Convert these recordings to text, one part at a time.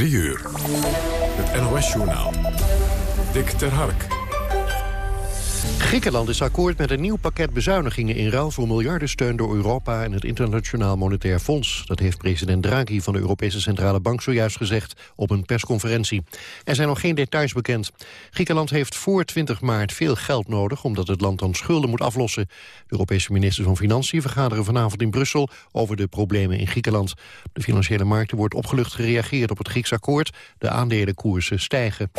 3 uur. Het NOS-journaal. Dick ter Hark. Griekenland is akkoord met een nieuw pakket bezuinigingen in ruil voor miljardensteun door Europa en het Internationaal Monetair Fonds. Dat heeft president Draghi van de Europese Centrale Bank zojuist gezegd op een persconferentie. Er zijn nog geen details bekend. Griekenland heeft voor 20 maart veel geld nodig omdat het land dan schulden moet aflossen. De Europese ministers van Financiën vergaderen vanavond in Brussel over de problemen in Griekenland. De financiële markten wordt opgelucht gereageerd op het Grieks akkoord. De aandelenkoersen stijgen.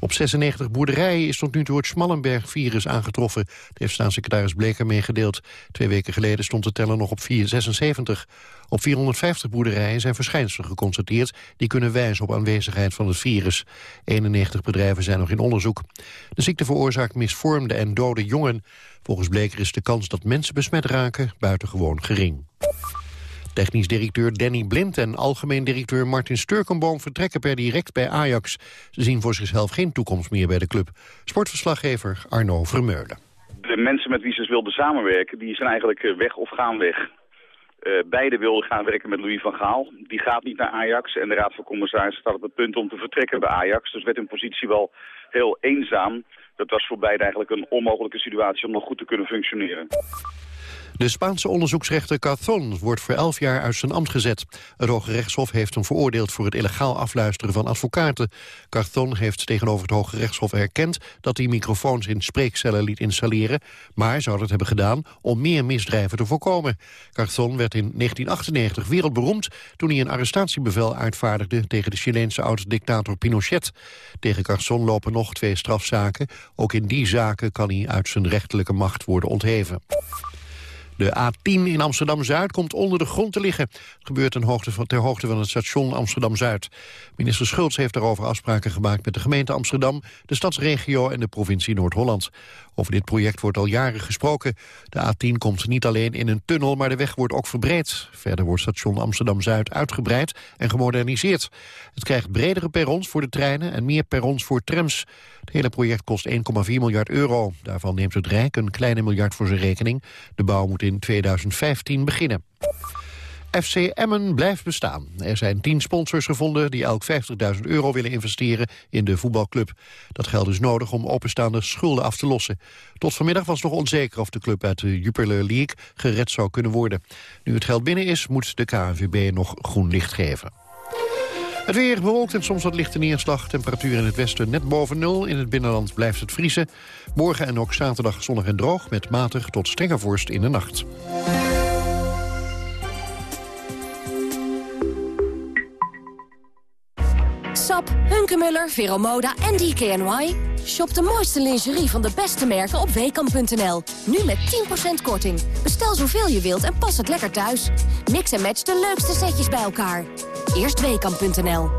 Op 96 boerderijen is tot nu toe het Smallenberg-virus aangetroffen. Dat heeft staatssecretaris Bleker meegedeeld. Twee weken geleden stond de teller nog op 476. Op 450 boerderijen zijn verschijnselen geconstateerd... die kunnen wijzen op aanwezigheid van het virus. 91 bedrijven zijn nog in onderzoek. De ziekte veroorzaakt misvormde en dode jongen. Volgens Bleker is de kans dat mensen besmet raken buitengewoon gering. Technisch directeur Danny Blind en algemeen directeur Martin Sturkenboom vertrekken per direct bij Ajax. Ze zien voor zichzelf geen toekomst meer bij de club. Sportverslaggever Arno Vermeulen. De mensen met wie ze wilden samenwerken, die zijn eigenlijk eh, weg of gaan weg. Uh, beide wilden gaan werken met Louis van Gaal. Die gaat niet naar Ajax en de Raad van Commissarissen staat op het punt om te vertrekken bij Ajax. Dus werd hun positie wel heel eenzaam. Dat was voor beide eigenlijk een onmogelijke situatie om nog goed te kunnen functioneren. De Spaanse onderzoeksrechter Carzón wordt voor elf jaar uit zijn ambt gezet. Het Hoge Rechtshof heeft hem veroordeeld voor het illegaal afluisteren van advocaten. Carzón heeft tegenover het Hoge Rechtshof erkend dat hij microfoons in spreekcellen liet installeren, maar zou dat hebben gedaan om meer misdrijven te voorkomen. Carzón werd in 1998 wereldberoemd toen hij een arrestatiebevel uitvaardigde tegen de Chileense oud-dictator Pinochet. Tegen Carzón lopen nog twee strafzaken. Ook in die zaken kan hij uit zijn rechterlijke macht worden ontheven. De A10 in Amsterdam-Zuid komt onder de grond te liggen. Het gebeurt ten hoogte van, ter hoogte van het station Amsterdam-Zuid. Minister Schultz heeft daarover afspraken gemaakt met de gemeente Amsterdam, de stadsregio en de provincie Noord-Holland. Over dit project wordt al jaren gesproken. De A10 komt niet alleen in een tunnel, maar de weg wordt ook verbreed. Verder wordt station Amsterdam-Zuid uitgebreid en gemoderniseerd. Het krijgt bredere perrons voor de treinen en meer perrons voor trams. Het hele project kost 1,4 miljard euro. Daarvan neemt het Rijk een kleine miljard voor zijn rekening. De bouw moet in 2015 beginnen. FC Emmen blijft bestaan. Er zijn tien sponsors gevonden die elk 50.000 euro willen investeren in de voetbalclub. Dat geld is nodig om openstaande schulden af te lossen. Tot vanmiddag was nog onzeker of de club uit de Jupiler League gered zou kunnen worden. Nu het geld binnen is, moet de KNVB nog groen licht geven. Het weer bewolkt en soms wat lichte neerslag. Temperatuur in het westen net boven nul. In het binnenland blijft het vriezen. Morgen en ook zaterdag zonnig en droog... met matig tot strenge vorst in de nacht. Sap, Hunkemuller, Veromoda en DKNY. Shop de mooiste lingerie van de beste merken op weekamp.nl. Nu met 10% korting. Bestel zoveel je wilt en pas het lekker thuis. Mix en match de leukste setjes bij elkaar. Eerst weekamp.nl.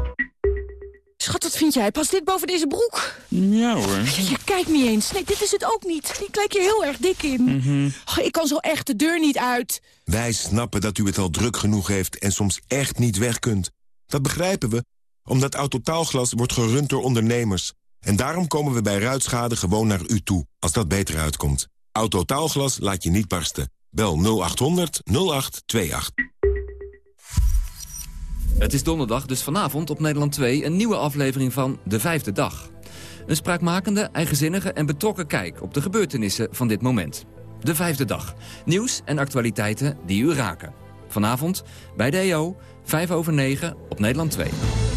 Schat, wat vind jij? Past dit boven deze broek? Ja hoor. Je, je kijkt niet eens. Nee, dit is het ook niet. Die lijkt je heel erg dik in. Oh, ik kan zo echt de deur niet uit. Wij snappen dat u het al druk genoeg heeft en soms echt niet weg kunt. Dat begrijpen we, omdat Autotaalglas wordt gerund door ondernemers. En daarom komen we bij ruitschade gewoon naar u toe, als dat beter uitkomt. Autotaalglas laat je niet barsten. Bel 0800 0828. Het is donderdag, dus vanavond op Nederland 2 een nieuwe aflevering van De Vijfde Dag. Een spraakmakende, eigenzinnige en betrokken kijk op de gebeurtenissen van dit moment. De Vijfde Dag. Nieuws en actualiteiten die u raken. Vanavond bij de EO, 5 over 9 op Nederland 2.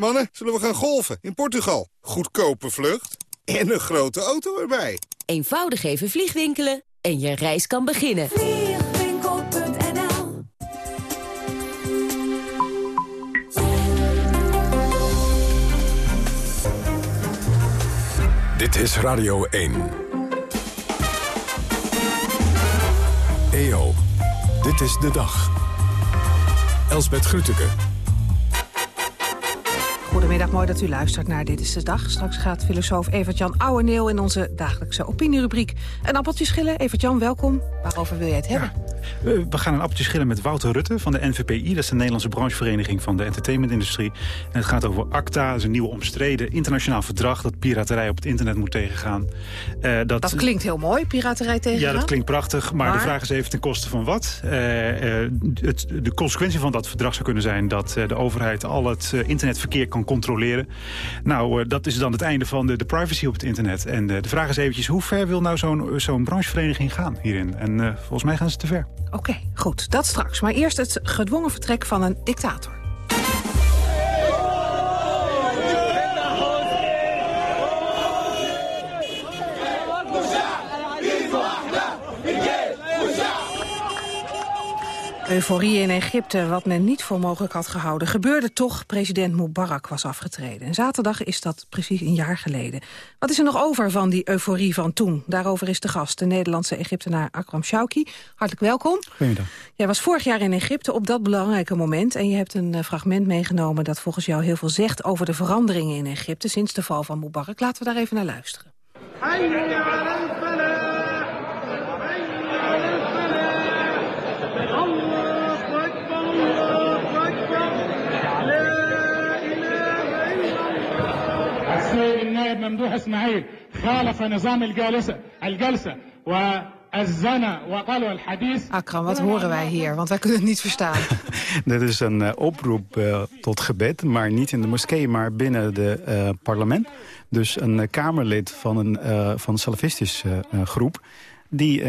Mannen, zullen we gaan golfen in Portugal? Goedkope vlucht en een grote auto erbij. Eenvoudig even vliegwinkelen en je reis kan beginnen. Vliegwinkel.nl Dit is Radio 1. EO, dit is de dag. Elsbeth Grütke. Goedemiddag, mooi dat u luistert naar Dit is de Dag. Straks gaat filosoof Evert-Jan Ouweneel in onze dagelijkse opinierubriek een appeltje schillen. Evert-Jan, welkom. Waarover wil jij het hebben? We gaan een appeltje schillen met Wouter Rutte van de NVPI. Dat is de Nederlandse branchevereniging van de entertainmentindustrie. En het gaat over ACTA, dat is een nieuw omstreden internationaal verdrag... dat piraterij op het internet moet tegengaan. Uh, dat, dat, klinkt heel mooi, piraterij tegengaan. Ja, dat klinkt prachtig, maar, de vraag is even ten koste van wat. Uh, het, de consequentie van dat verdrag zou kunnen zijn... dat de overheid al het internetverkeer kan controleren. Nou, dat is dan het einde van de, de privacy op het internet. En de vraag is eventjes, hoe ver wil nou zo'n zo'n branchevereniging gaan hierin? En volgens mij gaan ze te ver. Oké, goed. Dat straks. Maar eerst het gedwongen vertrek van een dictator. Euforie in Egypte, wat men niet voor mogelijk had gehouden... gebeurde toch. President Mubarak was afgetreden. En zaterdag is dat precies een jaar geleden. Wat is er nog over van die euforie van toen? Daarover is de gast, de Nederlandse Egyptenaar Akram Shauki. Hartelijk welkom. Goedemiddag. Jij was vorig jaar in Egypte op dat belangrijke moment... en je hebt een eh, fragment meegenomen dat volgens jou heel veel zegt... over de veranderingen in Egypte sinds de val van Mubarak. Laten we daar even naar luisteren. النائب ممدوح اسماعيل خالف نظام الجلسة الجلسة والزنا وقالوا الحديث Akram, wat horen wij hier? Want wij kunnen het niet verstaan. Dit is een uh, oproep uh, tot gebed, maar niet in de moskee, maar binnen het uh, parlement. Dus een Kamerlid van een, van een salafistische groep... Die,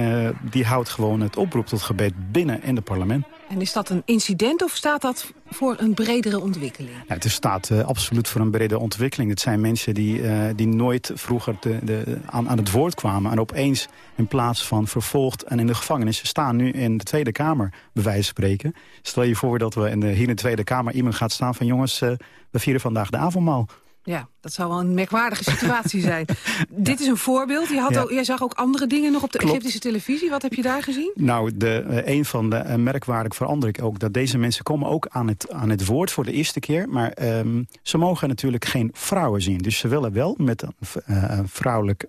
die houdt gewoon het oproep tot gebed binnen in het parlement. En is dat een incident of staat dat voor een bredere ontwikkeling? Ja, het staat uh, absoluut voor een bredere ontwikkeling. Het zijn mensen die, uh, die nooit vroeger de, de, aan, aan het woord kwamen... en opeens in plaats van vervolgd en in de gevangenis... staan nu in de Tweede Kamer, bij wijze van spreken. Stel je voor dat we in de, hier in de Tweede Kamer iemand gaat staan van... jongens, uh, we vieren vandaag de avondmaal. Ja, dat zou wel een merkwaardige situatie zijn. Dit is een voorbeeld. Je had jij zag ook andere dingen nog op de Egyptische televisie. Wat heb je daar gezien? Nou, de, uh, een van de uh, merkwaardig verander ik ook... dat deze mensen komen ook aan het, aan het woord voor de eerste keer. Maar um, ze mogen natuurlijk geen vrouwen zien. Dus ze willen wel met een uh, vrouwelijk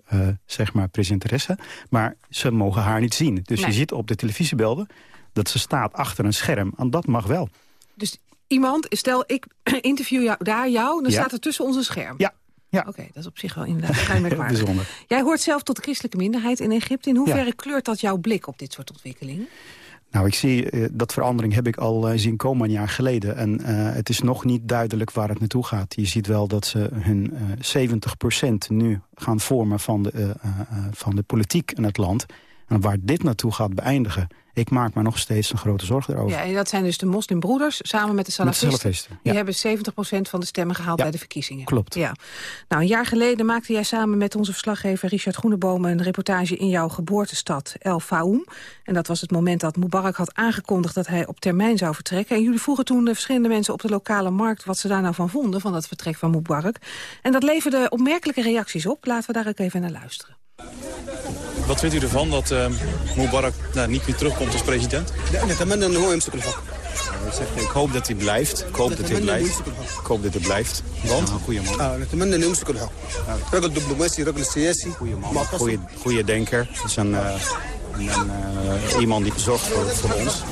zeg maar presenteresse. Maar ze mogen haar niet zien. Dus nee. je ziet op de televisiebeelden dat ze staat achter een scherm. En dat mag wel. Dus iemand, stel ik interview jou, daar jou, dan ja. staat er tussen ons een scherm. Ja. Ja. Oké, okay, dat is op zich wel inderdaad vrij Bijzonder. Jij hoort zelf tot de christelijke minderheid in Egypte. In hoeverre ja. kleurt dat jouw blik op dit soort ontwikkelingen? Nou, ik zie uh, dat verandering heb ik al uh, zien komen een jaar geleden. En uh, het is nog niet duidelijk waar het naartoe gaat. Je ziet wel dat ze hun 70% nu gaan vormen van de, van de politiek in het land. Waar dit naartoe gaat beëindigen, ik maak me nog steeds een grote zorg erover. Ja, en dat zijn dus de moslimbroeders samen met de salafisten. Met de salafisten ja. Die hebben 70% van de stemmen gehaald ja, bij de verkiezingen. Klopt. Ja. Nou, een jaar geleden maakte jij samen met onze verslaggever Richard Groeneboom... een reportage in jouw geboortestad El Faoum. En dat was het moment dat Mubarak had aangekondigd... dat hij op termijn zou vertrekken. En jullie vroegen toen de verschillende mensen op de lokale markt... wat ze daar nou van vonden, van dat vertrek van Mubarak. En dat leverde opmerkelijke reacties op. Laten we daar ook even naar luisteren. Wat vindt u ervan dat uh, Mubarak nou, niet meer terugkomt als president? Ik hoop dat hij blijft. Ik hoop dat hij blijft. Ik hoop dat hij blijft. Want? Ja, goede man. Goede, goede denker. Het is een, uh, een, uh, iemand die zorgt voor, voor ons.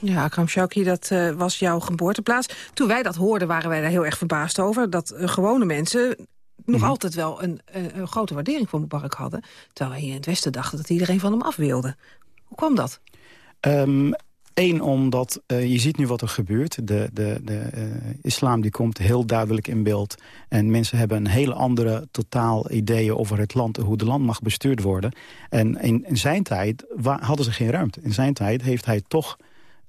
Ja, Akram Shauki, dat uh, was jouw geboorteplaats. Toen wij dat hoorden, waren wij daar heel erg verbaasd over. Dat uh, gewone mensen nog mm -hmm. altijd wel een, een, een, grote waardering voor Mubarak hadden. Terwijl wij hier in het Westen dachten dat iedereen van hem af wilde. Hoe kwam dat? Um, Eén, omdat uh, je ziet nu wat er gebeurt. De, de, de uh, islam die komt heel duidelijk in beeld. En mensen hebben een hele andere totaal ideeën over het land... hoe het land mag bestuurd worden. En in, in zijn tijd hadden ze geen ruimte. In zijn tijd heeft hij toch...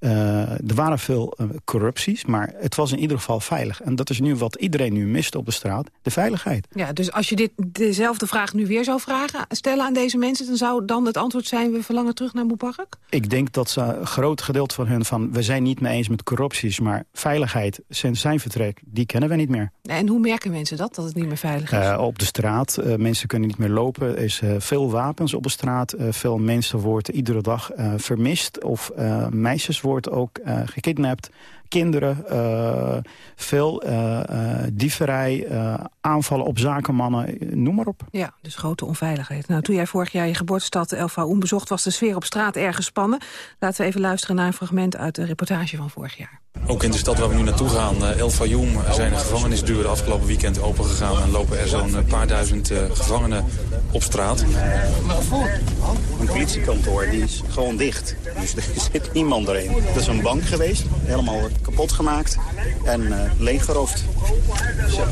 Uh, er waren veel uh, corrupties, maar het was in ieder geval veilig. En dat is nu wat iedereen nu mist op de straat, de veiligheid. Ja, dus als je dit, dezelfde vraag nu weer zou vragen, stellen aan deze mensen... dan zou dan het antwoord zijn, we verlangen terug naar Mubarak? Ik denk dat ze een groot gedeelte van hun van... we zijn niet mee eens met corrupties, maar veiligheid sinds zijn vertrek... die kennen we niet meer. En hoe merken mensen dat, dat het niet meer veilig is? Uh, op de straat, mensen kunnen niet meer lopen. Er is veel wapens op de straat. veel mensen worden iedere dag vermist of meisjes worden wordt ook uh, gekidnapt. Kinderen, uh, veel uh, dieverij, aanvallen op zakenmannen, noem maar op. Ja, dus grote onveiligheid. Nou, toen jij vorig jaar je geboortestad El Faoum bezocht... was de sfeer op straat erg gespannen. Laten we even luisteren naar een fragment uit de reportage van vorig jaar. Ook in de stad waar we nu naartoe gaan, El Fayoum, zijn de gevangenisdeuren afgelopen weekend opengegaan. En lopen er zo'n paar duizend gevangenen op straat. Een politiekantoor die is gewoon dicht. Dus er zit niemand erin. Dat is een bank geweest, helemaal kapot gemaakt en uh, leeggeroofd. Zo.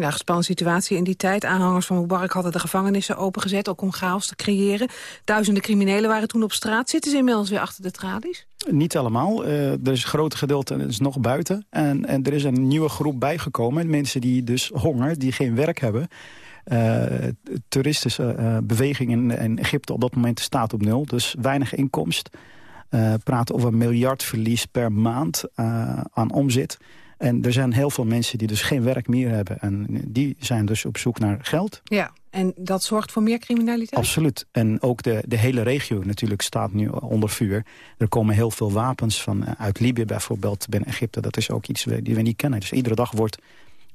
Ja, gespannen situatie in die tijd. Aanhangers van Mubarak hadden de gevangenissen opengezet... ook om chaos te creëren. Duizenden criminelen waren toen op straat. Zitten ze inmiddels weer achter de tralies? Niet allemaal. Uh, er is een groot gedeelte is nog buiten. En, en er is een nieuwe groep bijgekomen. Mensen die dus honger, die geen werk hebben... Uh, toeristische uh, beweging in, in, Egypte op dat moment staat op nul. Dus weinig inkomst. Uh, praten over een miljardverlies per maand aan omzet. En er zijn heel veel mensen die dus geen werk meer hebben. En die zijn dus op zoek naar geld. Ja, en dat zorgt voor meer criminaliteit? Absoluut. En ook de, de hele regio natuurlijk staat nu onder vuur. Er komen heel veel wapens van, uit Libië bijvoorbeeld binnen Egypte. Dat is ook iets die we niet kennen. Dus iedere dag wordt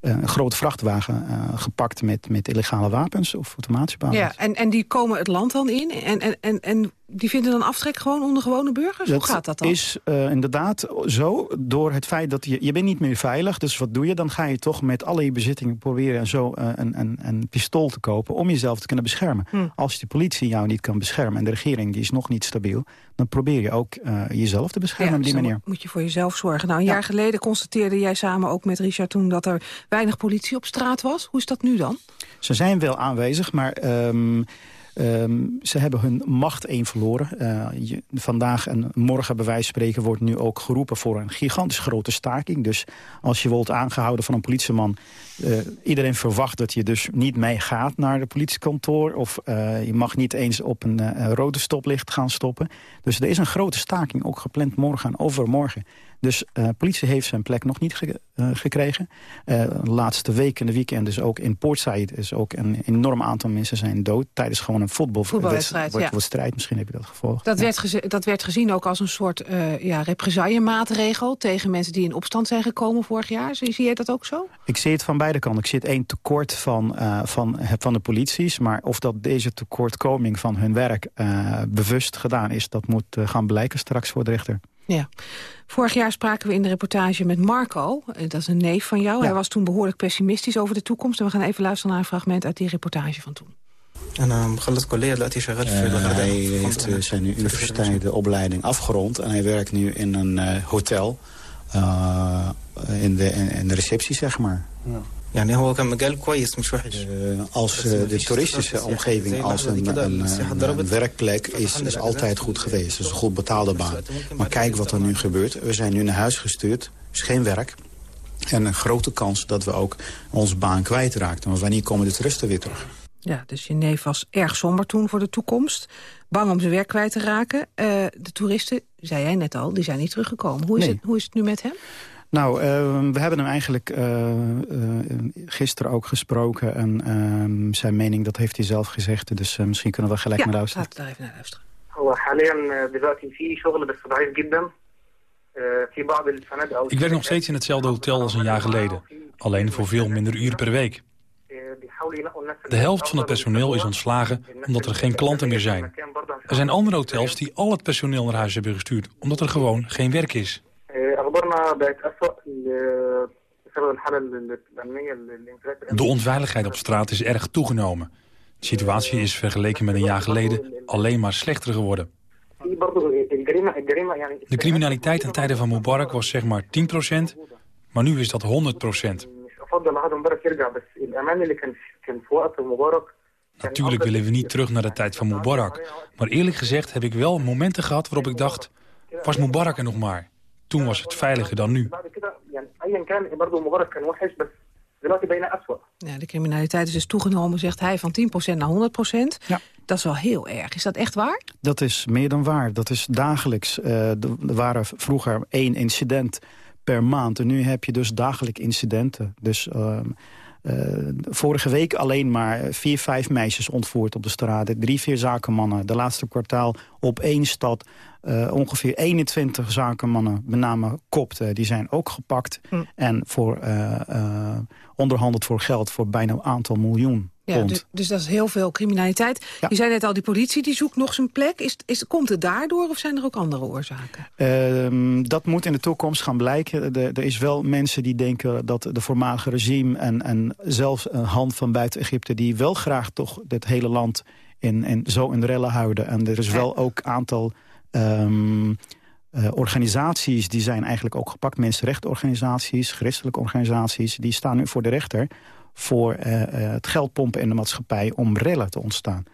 eh, een grote vrachtwagen uh, gepakt met, met illegale wapens of automatische wapens. Ja, en, en die komen het land dan in en, en, en, en die vinden dan aftrek gewoon onder gewone burgers? Hoe gaat dat dan? is uh, inderdaad zo, door het feit dat je, je bent niet meer veilig. Dus wat doe je? Dan ga je toch met alle je bezittingen proberen zo uh, een, een, een pistool te kopen... om jezelf te kunnen beschermen. Hm. Als de politie jou niet kan beschermen en de regering die is nog niet stabiel... dan probeer je ook uh, jezelf te beschermen ja, op die dus manier. moet je voor jezelf zorgen. Nou, een ja. jaar geleden constateerde jij samen ook met Richard toen... dat er weinig politie op straat was. Hoe is dat nu dan? Ze zijn wel aanwezig, maar... Um, Um, ze hebben hun macht één verloren. Je, vandaag en morgen bij wijze van spreken wordt nu ook geroepen voor een gigantisch grote staking. Dus als je wordt aangehouden van een politieman... Uh, iedereen verwacht dat je dus niet meegaat naar de politiekantoor... of uh, je mag niet eens op een rode stoplicht gaan stoppen. Dus er is een grote staking ook gepland morgen en overmorgen. Dus uh, politie heeft zijn plek nog niet ge uh, gekregen. Uh, de laatste week en de weekend is ook in Portside... is ook een enorm aantal mensen zijn dood... tijdens gewoon een voetbalwedstrijd. Ja. Misschien heb je dat gevolgd. Dat, ja. werd dat werd gezien ook als een soort ja, represaillemaatregel... tegen mensen die in opstand zijn gekomen vorig jaar. Zie, zie je dat ook zo? Ik zie het van beide kanten. Ik zie het één tekort van, van, van de polities. Maar of dat deze tekortkoming van hun werk bewust gedaan is... dat moet gaan blijken straks voor de rechter. Ja. Vorig jaar spraken we in de reportage met Marco. Dat is een neef van jou. Ja. Hij was toen behoorlijk pessimistisch over de toekomst. En we gaan even luisteren naar een fragment uit die reportage van toen. En uh, hij heeft uh, zijn universitaire opleiding afgerond. En hij werkt nu in een uh, hotel. in, de, in, in, de receptie, zeg maar. Ja. يعني هو كان مجال كويس مش وحش. als de toeristische omgeving als een, een, een werkplek is, is altijd goed geweest. Het is een goed betaalde baan. Maar kijk wat er nu gebeurt. We zijn nu naar huis gestuurd. is geen werk. En een grote kans dat we ook onze baan kwijtraakten. Maar wanneer komen de toeristen weer terug? Ja, dus je neef was erg somber toen voor de toekomst. Bang om zijn werk kwijt te raken. Uh, de toeristen, zei jij net al, die zijn niet teruggekomen. Hoe is, nee. het, hoe is het nu met hem? Nou, uh, we hebben hem eigenlijk uh, gisteren ook gesproken. En ehm, zijn mening, dat heeft hij zelf gezegd. Dus misschien kunnen we gelijk ja, naar luisteren. laten we daar even naar luisteren. Ik werk nog steeds in hetzelfde hotel als een jaar geleden. Alleen voor veel minder uren per week. De helft van het personeel is ontslagen omdat er geen klanten meer zijn. Er zijn andere hotels die al het personeel naar huis hebben gestuurd... omdat er gewoon geen werk is. De onveiligheid op straat is erg toegenomen. De situatie is vergeleken met een jaar geleden alleen maar slechter geworden. De criminaliteit in tijden van Mubarak was zeg maar 10%, maar nu is dat 100%. Natuurlijk willen we niet terug naar de tijd van Mubarak. Maar eerlijk gezegd heb ik wel momenten gehad waarop ik dacht... was Mubarak er nog maar? Toen was het veiliger dan nu. Ja, de criminaliteit is dus toegenomen, zegt hij, van 10% naar 100%. Ja. Dat is wel heel erg. Is dat echt waar? Dat is meer dan waar. Dat is dagelijks. Uh, er waren vroeger één incident per maand. En nu heb je dus dagelijks incidenten. Dus uh, vorige week alleen maar vier, vijf meisjes ontvoerd op de straat. Drie, vier zakenmannen. De laatste kwartaal op één stad uh, ongeveer 21 zakenmannen, met name kopten, die zijn ook gepakt. Hm. En voor, uh, uh, onderhandeld voor geld voor bijna een aantal miljoen. Ja, dus, dus, dat is heel veel criminaliteit. Je zei net al, die politie die zoekt nog zijn plek. Is, is, komt het daardoor of zijn er ook andere oorzaken? Uh, dat moet in de toekomst gaan blijken. er is wel mensen die denken dat de voormalige regime... en, en zelfs een hand van buiten Egypte... die wel graag toch het hele land in, in, zo in rellen houden. En er is wel ook een aantal Um, organisaties die zijn eigenlijk ook gepakt. Mensenrechtenorganisaties, christelijke organisaties... die staan nu voor de rechter voor uh, het geldpompen in de maatschappij om rellen te ontstaan.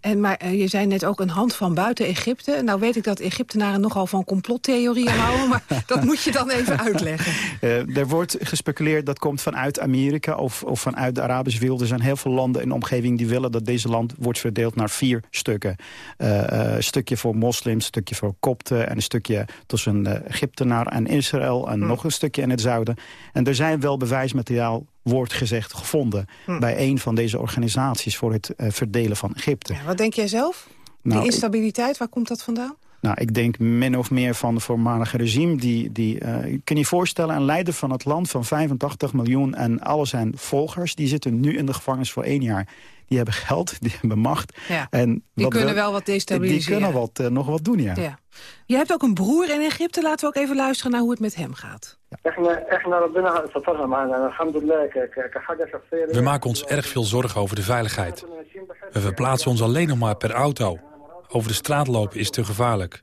En, maar je zei net ook een hand van buiten Egypte. Nou weet ik dat Egyptenaren nogal van complottheorieën houden... maar dat moet je dan even uitleggen. Uh, er wordt gespeculeerd dat komt vanuit Amerika of, of vanuit de Arabische wereld. Er zijn heel veel landen in de omgeving die willen dat deze land wordt verdeeld naar vier stukken. Uh, een stukje voor moslims, een stukje voor kopten... en een stukje tussen Egyptenaar en Israël... en hm. nog een stukje in het zuiden. En er zijn wel bewijsmateriaal wordt gezegd gevonden... Hm. bij een van deze organisaties voor het uh, verdelen van Egypte. Ja, wat denk jij zelf? Die nou, instabiliteit, waar komt dat vandaan? Nou, ik denk min of meer van de voormalige regime. Die, die, uh, kun je voorstellen, een leider van het land van 85 miljoen... en alle zijn volgers, die zitten nu in de gevangenis voor één jaar. Die hebben geld, die hebben macht. Ja, en die kunnen wel wat destabiliseren. Die kunnen wat, uh, nog wat doen, ja. ja. Je hebt ook een broer in Egypte. Laten we ook even luisteren naar hoe het met hem gaat. We maken ons erg veel zorgen over de veiligheid. We verplaatsen ons alleen nog maar per auto. Over de straat lopen is te gevaarlijk.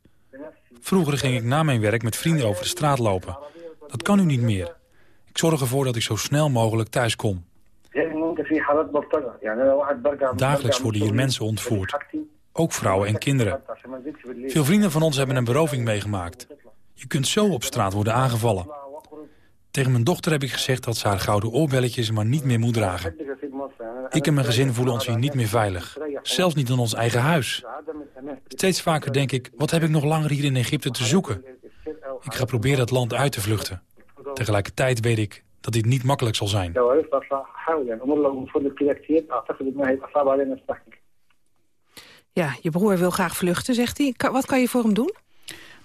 Vroeger ging ik na mijn werk met vrienden over de straat lopen. Dat kan nu niet meer. Ik zorg ervoor dat ik zo snel mogelijk thuis kom. Dagelijks worden hier mensen ontvoerd. Ook vrouwen en kinderen. Veel vrienden van ons hebben een beroving meegemaakt. Je kunt zo op straat worden aangevallen. Tegen mijn dochter heb ik gezegd dat ze haar gouden oorbelletjes maar niet meer moet dragen. Ik en mijn gezin voelen ons hier niet meer veilig. Zelfs niet in ons eigen huis. Steeds vaker denk ik, wat heb ik nog langer hier in Egypte te zoeken? Ik ga proberen het land uit te vluchten. Tegelijkertijd weet ik dat dit niet makkelijk zal zijn. Ja, je broer wil graag vluchten, zegt hij. Wat kan je voor hem doen?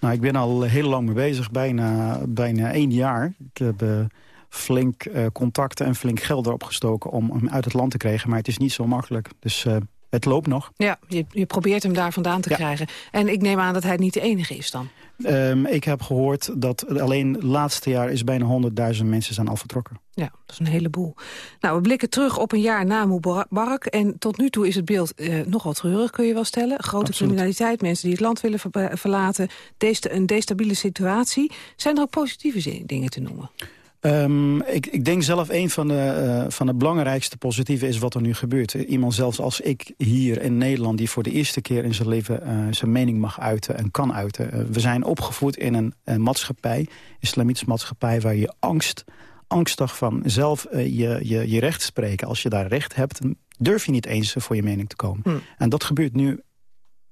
Nou, ik ben al heel lang mee bezig, bijna, bijna één jaar. Ik heb uh, flink uh, contacten en flink geld erop gestoken om hem uit het land te krijgen. Maar het is niet zo makkelijk. Dus uh, het loopt nog. Ja, je, je probeert hem daar vandaan te krijgen. En ik neem aan dat hij niet de enige is dan. Um, ik heb gehoord dat alleen het laatste jaar is bijna 100.000 mensen zijn al vertrokken. Ja, dat is een heleboel. Nou, we blikken terug op een jaar na Mubarak. En tot nu toe is het beeld uh, nogal treurig, kun je wel stellen. Grote Absoluut. criminaliteit, mensen die het land willen ver verlaten. Dest een destabiele situatie. Zijn er ook positieve dingen te noemen? Um, ik, ik, denk zelf een van de, uh, van de belangrijkste positieve is wat er nu gebeurt. Iemand zelfs als ik hier in Nederland die voor de eerste keer in zijn leven uh, zijn mening mag uiten en kan uiten. Uh, we zijn opgevoed in een, een maatschappij, islamitische maatschappij, waar je angst, angstig van zelf je, je, je recht spreken. Als je daar recht hebt, durf je niet eens voor je mening te komen. Hm. En dat gebeurt nu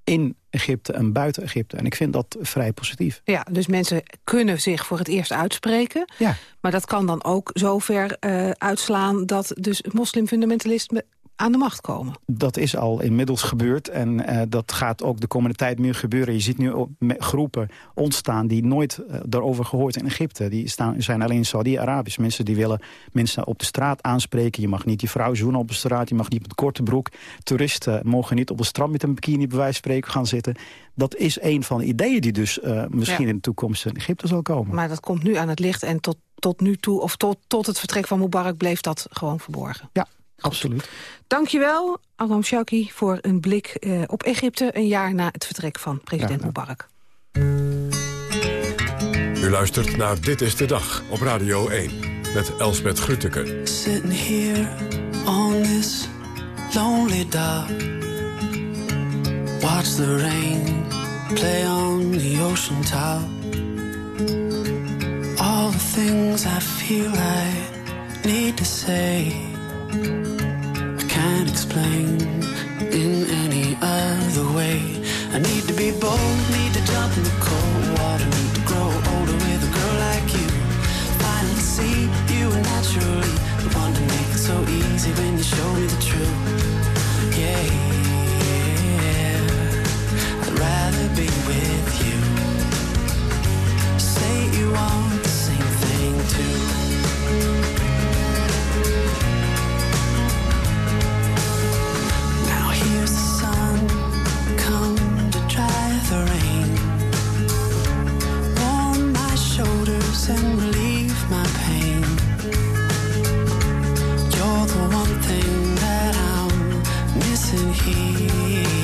in Egypte en buiten Egypte. En ik vind dat vrij positief. Ja, dus mensen kunnen zich voor het eerst uitspreken. Ja. Maar dat kan dan ook zover uh, uitslaan dat dus moslimfundamentalisten aan de macht komen. Dat is al inmiddels gebeurd en uh, dat gaat ook de komende tijd meer gebeuren. Je ziet nu groepen ontstaan die nooit uh, daarover gehoord in Egypte. Die staan, zijn alleen Saudi-Arabisch. Mensen die willen mensen op de straat aanspreken. Je mag niet die vrouw zoenen op de straat, je mag niet met korte broek. Toeristen mogen niet op de strand met een bikini bij wijze spreken gaan zitten. Dat is een van de ideeën die dus uh, misschien in de toekomst in Egypte zal komen. Maar dat komt nu aan het licht en tot, tot nu toe, of tot, tot het vertrek van Mubarak bleef dat gewoon verborgen. Ja, Absoluut. Dankjewel, Aram Shauki, voor een blik uh, op Egypte... een jaar na het vertrek van president ja. Mubarak. U luistert naar Dit is de Dag op Radio 1 met Elsbeth Grütke. Sitting here on this lonely dock Watch the rain play on the ocean top All the things I feel I need to say can't explain in any other way. I need to be bold, need to jump in the cold water, need to grow older with a girl like you. Finally see you naturally, but underneath make it so easy when you show me the truth. Yeah, I'd rather be with you. Say you want here.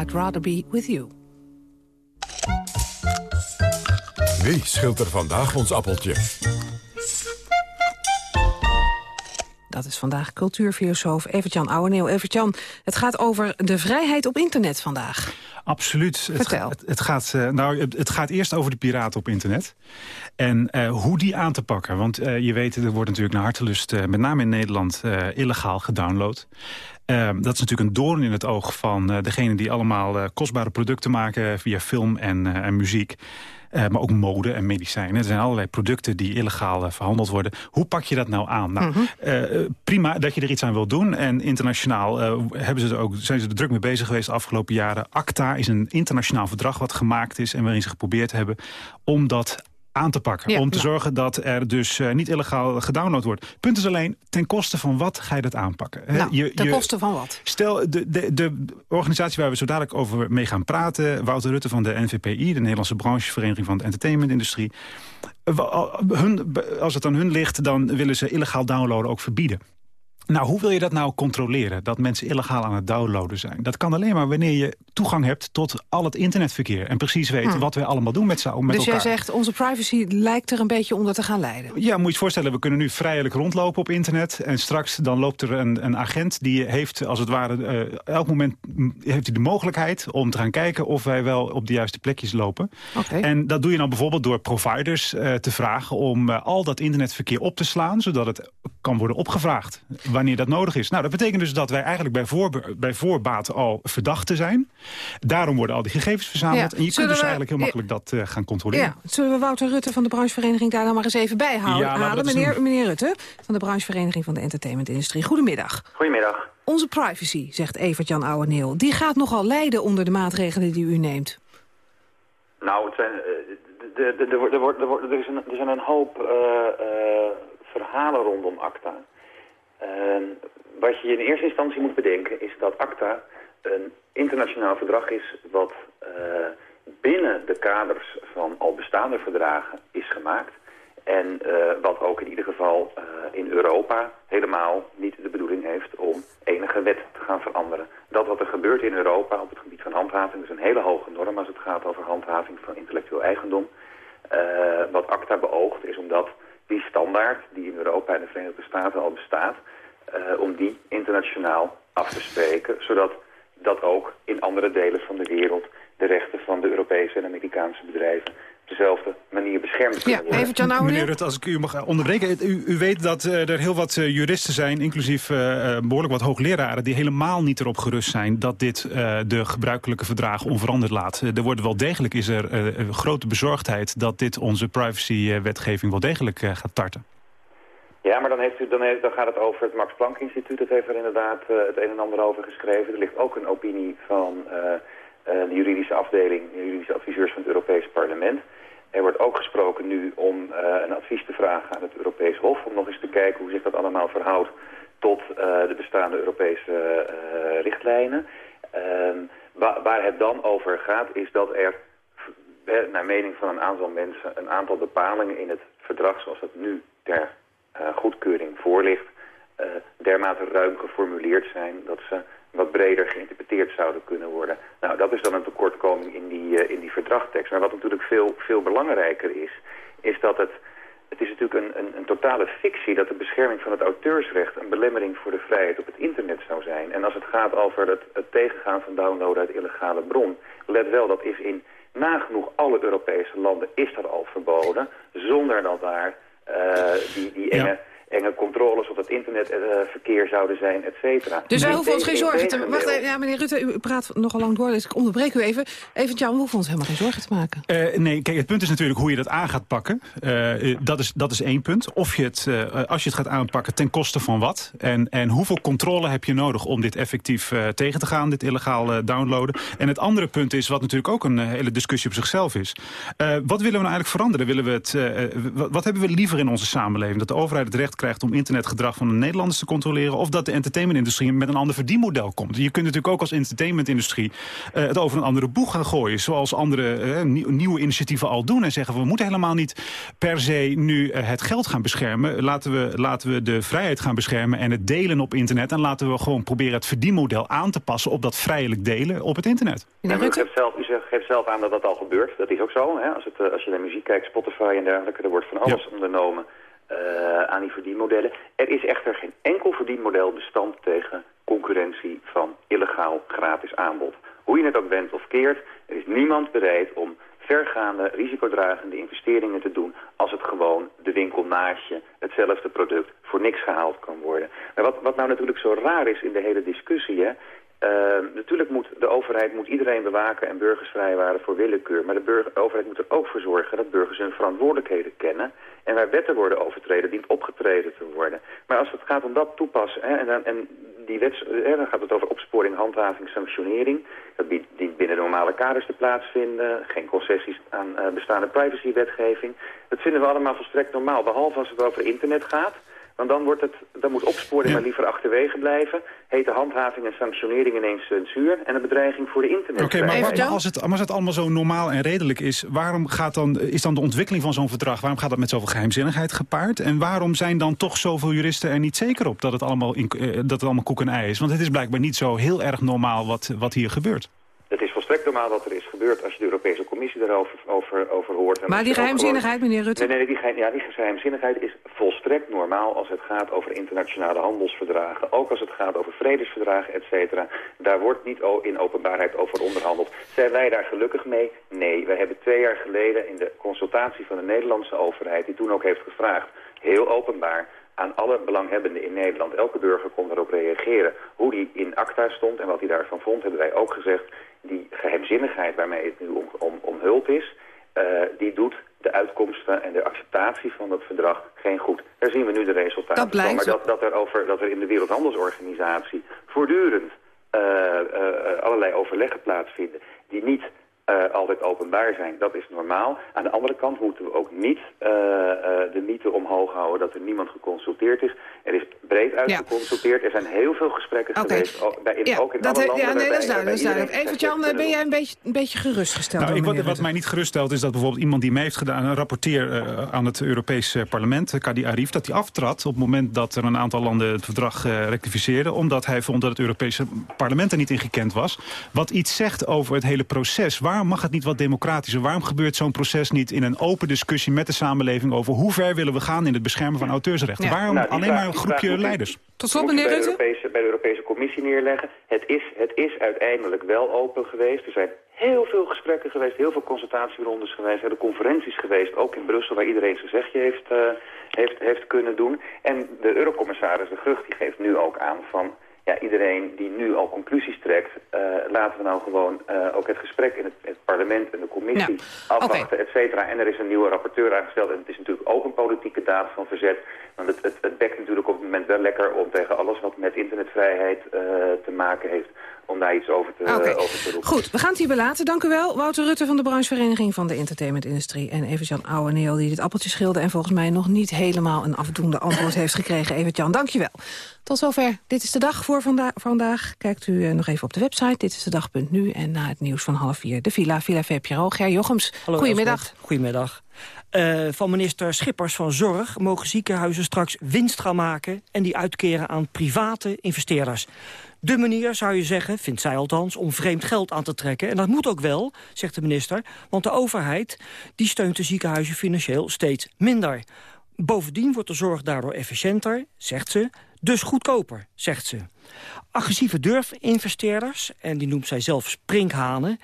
I'd rather be with you. Wie schilt er vandaag ons appeltje? Dat is vandaag cultuurfilosoof Evert-Jan Ouweneel. Evert-Jan, het gaat over de vrijheid op internet vandaag. Absoluut. Het, Vertel. het, het gaat, eh, nou, het, het gaat eerst over de piraten op internet. En eh, hoe die aan te pakken. Want eh, je weet, er wordt natuurlijk naar hartelust... eh, met name in Nederland, eh, illegaal gedownload. Eh, dat is natuurlijk een doorn in het oog van uh, degene die allemaal uh, kostbare producten maken... via film en, uh, en muziek. Maar ook mode en medicijnen. Er zijn allerlei producten die illegaal verhandeld worden. Hoe pak je dat nou aan? Nou, uh, prima dat je er iets aan wil doen. En internationaal hebben ze er ook, zijn ze er druk mee bezig geweest de afgelopen jaren. ACTA is een internationaal verdrag wat gemaakt is... en waarin ze geprobeerd hebben om dat aan te pakken. Ja, om te nou. zorgen dat er dus uh, niet illegaal gedownload wordt. Punt is alleen, ten koste van wat ga je dat aanpakken? Nou, je, ten je, koste van wat? Stel, de, de, de organisatie waar we zo dadelijk over mee gaan praten... Wouter Rutte van de NVPI, de Nederlandse branchevereniging van de entertainmentindustrie... Hun, als het aan hun ligt, dan willen ze illegaal downloaden ook verbieden. Nou, hoe wil je dat nou controleren? Dat mensen illegaal aan het downloaden zijn? Dat kan alleen maar wanneer je toegang hebt tot al het internetverkeer. En precies weet hm. wat wij allemaal doen met, met dus elkaar. jij zegt, onze privacy lijkt er een beetje onder te gaan leiden. Ja, moet je je voorstellen, we kunnen nu vrijelijk rondlopen op internet. En straks dan loopt er een, een agent die heeft, als het ware, uh, elk moment heeft hij de mogelijkheid om te gaan kijken of wij wel op de juiste plekjes lopen. Okay. En dat doe je dan bijvoorbeeld door providers uh, te vragen om uh, al dat internetverkeer op te slaan, zodat het kan worden opgevraagd wanneer dat nodig is. Nou, dat betekent dus dat wij eigenlijk bij, voor, bij voorbaat al verdachten zijn. Daarom worden al die gegevens verzameld. Ja. En je Zullen kunt dus we, eigenlijk heel makkelijk dat uh, gaan controleren. Ja. Zullen we Wouter Rutte van de branchevereniging daar dan maar eens even bij houden, ja, halen? Meneer, een... meneer Rutte van de branchevereniging van de entertainmentindustrie. Goedemiddag. Goedemiddag. Onze privacy, zegt Evert-Jan Ouweneel, die gaat nogal lijden onder de maatregelen die u neemt. Nou, het zijn, er, is een, er zijn een hoop uh, uh, verhalen rondom ACTA. Uh, wat je in eerste instantie moet bedenken is dat ACTA een internationaal verdrag is wat uh, binnen de kaders van al bestaande verdragen is gemaakt. En uh, wat ook in ieder geval uh, in Europa helemaal niet de bedoeling heeft om enige wet te gaan veranderen. Dat wat er gebeurt in Europa op het gebied van handhaving is een hele hoge norm als het gaat over handhaving van intellectueel eigendom. wat ACTA beoogt is omdat die standaard die in Europa en de Verenigde Staten al bestaat, uh, om die internationaal af te spreken, zodat dat ook in andere delen van de wereld de rechten van de Europese en Amerikaanse bedrijven dezelfde manier beschermd kunnen worden. even Jan Meneer Rutte, als ik u mag onderbreken. U, u weet dat uh, er heel wat uh, juristen zijn, inclusief uh, behoorlijk wat hoogleraren... die helemaal niet erop gerust zijn dat dit de gebruikelijke verdragen onveranderd laat. er wordt wel degelijk, is er grote bezorgdheid... dat dit onze privacywetgeving wel degelijk gaat tarten. Ja, maar dan, heeft u, dan, heeft, dan gaat het over het Max Planck Instituut. Dat heeft er inderdaad het een en ander over geschreven. Er ligt ook een opinie van de juridische afdeling, de juridische adviseurs van het Europees Parlement... Er wordt ook gesproken nu om uh, een advies te vragen aan het Europees Hof... om nog eens te kijken hoe zich dat allemaal verhoudt tot uh, de bestaande Europese uh, richtlijnen. Ehm, wa waar het dan over gaat is dat er, naar mening van een aantal mensen... een aantal bepalingen in het verdrag zoals dat nu ter goedkeuring voor ligt... dermate ruim geformuleerd zijn dat ze wat breder geïnterpreteerd zouden kunnen worden. Nou, dat is dan een tekortkoming in die, uh, in die verdragtekst. Maar wat natuurlijk veel, veel belangrijker is, is dat het... Het is natuurlijk een, een, een, totale fictie dat de bescherming van het auteursrecht een belemmering voor de vrijheid op het internet zou zijn. En als het gaat over het, het tegengaan van downloaden uit illegale bron, let wel, dat is in nagenoeg alle Europese landen is dat al verboden, zonder dat daar uh, die, die enge enge controles op het internetverkeer uh, zouden zijn, et cetera. Dus wij hoeven ons geen zorgen te maken. Wacht even, ja, meneer Rutte, u praat nogal lang door, dus ik onderbreek u even. Even, Jan, we hoeven ons helemaal geen zorgen te maken. Uh, nee, kijk, het punt is natuurlijk hoe je dat aan gaat pakken. Uh, dat, is, dat is één punt. Of je het, als je het gaat aanpakken, ten koste van wat? En, en hoeveel controle heb je nodig om dit effectief tegen te gaan, dit illegaal downloaden? En het andere punt is, wat natuurlijk ook een hele discussie op zichzelf is. wat willen we nou eigenlijk veranderen? Willen we het, wat hebben we liever in onze samenleving? Dat de overheid het recht krijgt om internetgedrag van de Nederlanders te controleren... of dat de entertainmentindustrie met een ander verdienmodel komt. Je kunt natuurlijk ook als entertainmentindustrie uh, het over een andere boeg gaan gooien... zoals andere uh, nieuwe initiatieven al doen en zeggen... we moeten helemaal niet per se nu uh, het geld gaan beschermen. Laten we, laten we de vrijheid gaan beschermen en het delen op internet... en laten we gewoon proberen het verdienmodel aan te passen... op dat vrijelijk delen op het internet. Ja, u, geeft zelf, u geeft zelf aan dat dat al gebeurt. Dat is ook zo. Hè? Als, het, als je naar muziek kijkt, Spotify en dergelijke... er wordt van alles ja. ondernomen... Uh, aan die verdienmodellen. Er is echter geen enkel verdienmodel bestand tegen concurrentie van illegaal gratis aanbod. Hoe je het ook wendt of keert, er is niemand bereid om vergaande, risicodragende investeringen te doen... als het gewoon de winkel naast je hetzelfde product voor niks gehaald kan worden. Maar wat, wat nou natuurlijk zo raar is in de hele discussie... Hè, Uh, natuurlijk moet de overheid moet iedereen bewaken en burgers vrijwaren voor willekeur. Maar de burger, overheid moet er ook voor zorgen dat burgers hun verantwoordelijkheden kennen. En waar wetten worden overtreden, dient opgetreden te worden. Maar als het gaat om dat toepassen, hè, en, en die wets, hè, dan gaat het over opsporing, handhaving, sanctionering. Dat dient binnen normale kaders te plaatsvinden. Geen concessies aan uh, bestaande privacywetgeving. Dat vinden we allemaal volstrekt normaal, behalve als het over internet gaat... Want dan, wordt het, dan moet opsporing ja. maar liever achterwege blijven. Heet de handhaving en sanctionering ineens censuur... en een bedreiging voor de internet. Oké, okay, maar, maar, als, het, als het allemaal zo normaal en redelijk is... waarom gaat dan, is dan de ontwikkeling van zo'n verdrag... waarom gaat dat met zoveel geheimzinnigheid gepaard? En waarom zijn dan toch zoveel juristen er niet zeker op... dat het allemaal, in, dat het allemaal koek en ei is? Want het is blijkbaar niet zo heel erg normaal wat, wat hier gebeurt. Het is volstrekt normaal wat er is gebeurd als je de Europese Commissie daarover over, over hoort. En maar die geheimzinnigheid, meneer Rutte? Nee, nee die, ja, die geheimzinnigheid is volstrekt normaal als het gaat over internationale handelsverdragen. Ook als het gaat over vredesverdragen, et cetera. Daar wordt niet in openbaarheid over onderhandeld. Zijn wij daar gelukkig mee? Nee. Wij hebben twee jaar geleden in de consultatie van de Nederlandse overheid... die toen ook heeft gevraagd, heel openbaar aan alle belanghebbenden in Nederland. Elke burger kon daarop reageren. Hoe die in acta stond en wat hij daarvan vond, hebben wij ook gezegd die geheimzinnigheid waarmee het nu om, om, omhuld is... Uh, die doet de uitkomsten en de acceptatie van dat verdrag geen goed. Daar zien we nu de resultaten dat van. Maar dat, dat, er over, dat er in de Wereldhandelsorganisatie voortdurend uh, uh, allerlei overleggen plaatsvinden... die niet uh, altijd openbaar zijn. Dat is normaal. Aan de andere kant moeten we ook niet uh, uh, de mythe omhoog houden dat er niemand geconsulteerd is. Er is breed uitgeconsulteerd. Ja. Er zijn heel veel gesprekken okay. geweest, ook, bij, in, ja, ook in dat, alle landen. Ja, nee, dat is duidelijk. Dat is duidelijk. Even, Jan, ben jij een beetje, een beetje gerustgesteld? Nou, ik, wat, wat mij niet geruststelt is dat bijvoorbeeld iemand die mee heeft gedaan... een rapporteer aan het Europese parlement, Kadi Arif... dat hij aftrad op het moment dat er een aantal landen het verdrag rectificeerden... omdat hij vond dat het Europese parlement er niet in gekend was. Wat iets zegt over het hele proces. Waarom waarom mag het niet wat democratischer? Waarom gebeurt zo'n proces niet in een open discussie met de samenleving... over hoe ver willen we gaan in het beschermen van auteursrechten? Waarom Nou, alleen vraag- maar een groepje leiders? Tot slot, meneer bij de Rutte. Europese, bij de Europese Commissie neerleggen. Het is, het is uiteindelijk wel open geweest. Er zijn heel veel gesprekken geweest, heel veel consultatierondes geweest. Er zijn conferenties geweest, ook in Brussel, waar iedereen zijn zegje heeft, eh, heeft, heeft kunnen doen. En de eurocommissaris De Gucht die geeft nu ook aan van... Ja, iedereen die nu al conclusies trekt, eh, laten we nou gewoon eh, ook het gesprek in het, het parlement en de commissie afwachten, et cetera. En er is een nieuwe rapporteur aangesteld en het is natuurlijk ook een politieke daad van verzet. Want het, het, het bekt natuurlijk op het moment wel lekker om tegen alles wat met internetvrijheid eh, te maken heeft, om daar iets over te, over te roepen. Goed, we gaan het hierbij laten. Dank u wel. Wouter Rutte van de branchevereniging van de entertainmentindustrie. En Evert-Jan Ouweneel die dit appeltje schilde... en volgens mij nog niet helemaal een afdoende antwoord heeft gekregen. Evert-Jan, dank je wel. Tot zover. Dit is de dag voor vanda vandaag. Kijkt u eh, nog even op de website. Dit is de dag.nu. En na het nieuws van half vier de Villa, Villa VPRO. Ger Jochems, Hallo, goedemiddag. Goedemiddag. Eh, van minister Schippers van Zorg mogen ziekenhuizen straks winst gaan maken... en die uitkeren aan private investeerders. De manier, zou je zeggen, vindt zij althans, om vreemd geld aan te trekken. En dat moet ook wel, zegt de minister, want de overheid... die steunt de ziekenhuizen financieel steeds minder. Bovendien wordt de zorg daardoor efficiënter, zegt ze, dus goedkoper, zegt ze. Agressieve durfinvesteerders, en die noemt zij zelf sprinkhanen...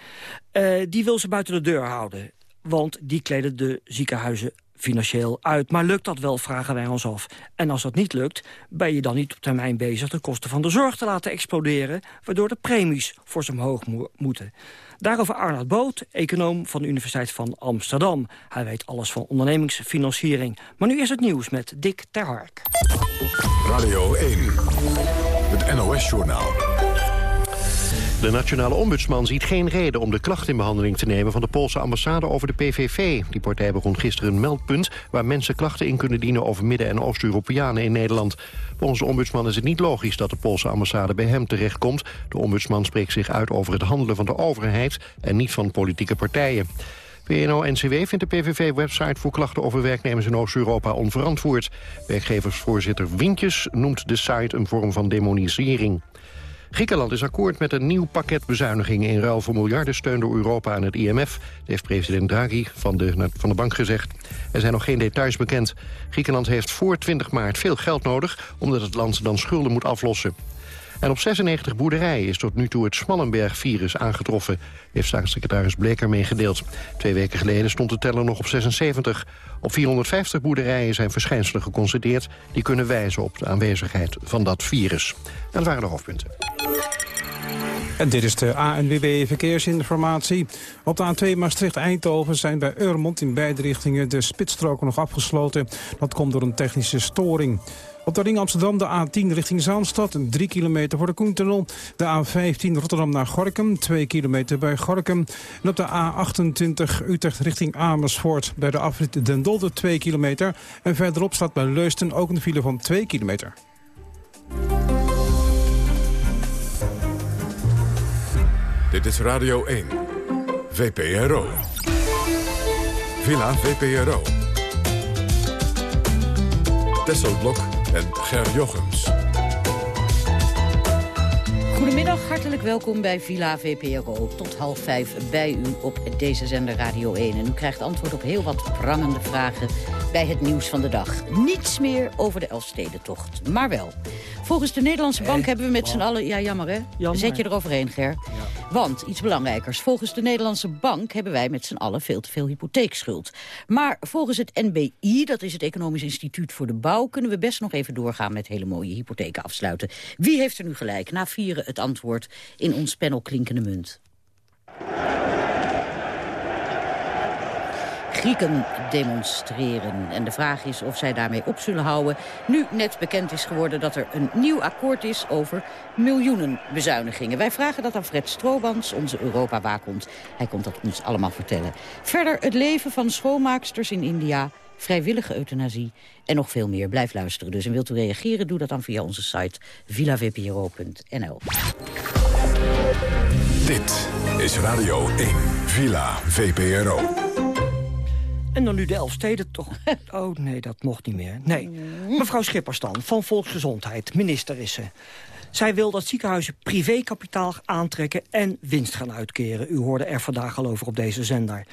eh, die wil ze buiten de deur houden. Want die kleden de ziekenhuizen financieel uit. Maar lukt dat wel, vragen wij ons af. En als dat niet lukt, ben je dan niet op termijn bezig... de kosten van de zorg te laten exploderen... waardoor de premies voor ze omhoog mo- moeten. Daarover Arnoud Boot, econoom van de Universiteit van Amsterdam. Hij weet alles van ondernemingsfinanciering. Maar nu is het nieuws met Dick Terhark. Radio 1, het NOS-journaal. De nationale ombudsman ziet geen reden om de klacht in behandeling te nemen van de Poolse ambassade over de PVV. Die partij begon gisteren een meldpunt waar mensen klachten in kunnen dienen over Midden- en Oost-Europeanen in Nederland. Volgens de ombudsman is het niet logisch dat de Poolse ambassade bij hem terechtkomt. De ombudsman spreekt zich uit over het handelen van de overheid en niet van politieke partijen. VNO-NCW vindt de PVV-website voor klachten over werknemers in Oost-Europa onverantwoord. Werkgeversvoorzitter Wintjes noemt de site een vorm van demonisering. Griekenland is akkoord met een nieuw pakket bezuinigingen... in ruil voor miljardensteun door Europa aan het IMF. Dat heeft president Draghi van de, van de bank gezegd. Er zijn nog geen details bekend. Griekenland heeft voor 20 maart veel geld nodig... omdat het land dan schulden moet aflossen. En op 96 boerderijen is tot nu toe het Smallenberg-virus aangetroffen... heeft staatssecretaris Bleker meegedeeld. Twee weken geleden stond de teller nog op 76. Op 450 boerderijen zijn verschijnselen geconstateerd... die kunnen wijzen op de aanwezigheid van dat virus. En dat waren de hoofdpunten. En dit is de ANWB Verkeersinformatie. Op de A2 Maastricht-Eindhoven zijn bij Eurmond in beide richtingen de spitsstroken nog afgesloten. Dat komt door een technische storing. Op de ring Amsterdam de A10 richting Zaanstad, 3 kilometer voor de Koentunnel. De A15 Rotterdam naar Gorkum, 2 kilometer bij Gorkum. En op de A28 Utrecht richting Amersfoort bij de afrit Den Dolder 2 kilometer. En verderop staat bij Leusden ook een file van 2 kilometer. Dit is Radio 1, VPRO. Villa VPRO. Tesselblok en Ger Jochems. Goedemiddag, hartelijk welkom bij Villa VPRO. Tot half vijf bij u op deze zender Radio 1. En u krijgt antwoord op heel wat prangende vragen bij het nieuws van de dag. Niets meer over de Elfstedentocht, maar wel. Volgens de Nederlandse Bank hebben we met z'n allen... Ja, jammer hè? Jammer. Zet je eroverheen, Ger. Want, iets belangrijkers. Volgens de Nederlandse Bank hebben wij met z'n allen veel te veel hypotheekschuld. Maar volgens het NBI, dat is het Economisch Instituut voor de Bouw... kunnen we best nog even doorgaan met hele mooie hypotheken afsluiten. Wie heeft er nu gelijk? Na vieren het antwoord in ons panel Klinkende Munt. Grieken demonstreren. En de vraag is of zij daarmee op zullen houden... nu net bekend is geworden dat er een nieuw akkoord is... over miljoenen bezuinigingen. Wij vragen dat aan Fred Stroobans, onze Europa-waakhond. Hij komt dat ons allemaal vertellen. Verder het leven van schoonmaaksters in India... vrijwillige euthanasie en nog veel meer. Blijf luisteren dus. En wilt u reageren, doe dat dan via onze site villavpro.nl. Dit is Radio 1, Villa VPRO. En dan nu de Elfsteden toch. Oh nee, dat mocht niet meer. Nee. Mevrouw Schippers dan, van Volksgezondheid. Minister is ze. Zij wil dat ziekenhuizen privékapitaal aantrekken en winst gaan uitkeren. U hoorde er vandaag al over op deze zender.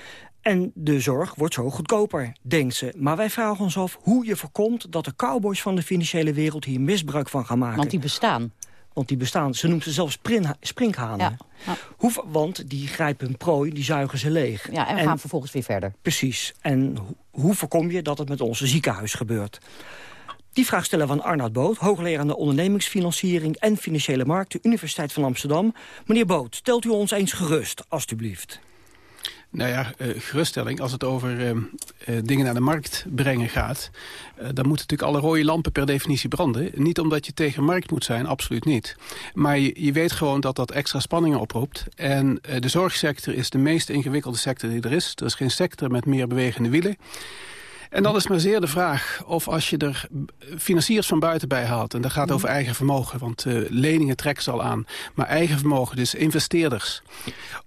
En de zorg wordt zo goedkoper, denkt ze. Maar wij vragen ons af hoe je voorkomt dat de cowboys van de financiële wereld hier misbruik van gaan maken. Want die bestaan. Want die bestaan, ze noemt ze zelfs sprinkhanen. Ja. Hoe, want die grijpen hun prooi, die zuigen ze leeg. Ja, en, gaan vervolgens weer verder. Precies. En ho hoe voorkom je dat het met onze ziekenhuis gebeurt? Die vraag stellen we aan Arnoud Boot, hoogleraar aan de ondernemingsfinanciering en financiële markt, de Universiteit van Amsterdam. Meneer Boot, stelt u ons eens gerust, alstublieft. Nou ja, uh, geruststelling. Als het over uh, uh, dingen naar de markt brengen gaat... dan moeten natuurlijk alle rode lampen per definitie branden. Niet omdat je tegen markt moet zijn, absoluut niet. Maar je, je weet gewoon dat dat extra spanningen oproept. En de zorgsector is de meest ingewikkelde sector die er is. Er is geen sector met meer bewegende wielen. En dan is maar zeer de vraag of als je er financiers van buiten bij haalt... en dat gaat over eigen vermogen, want leningen trekken ze al aan... maar eigen vermogen, dus investeerders.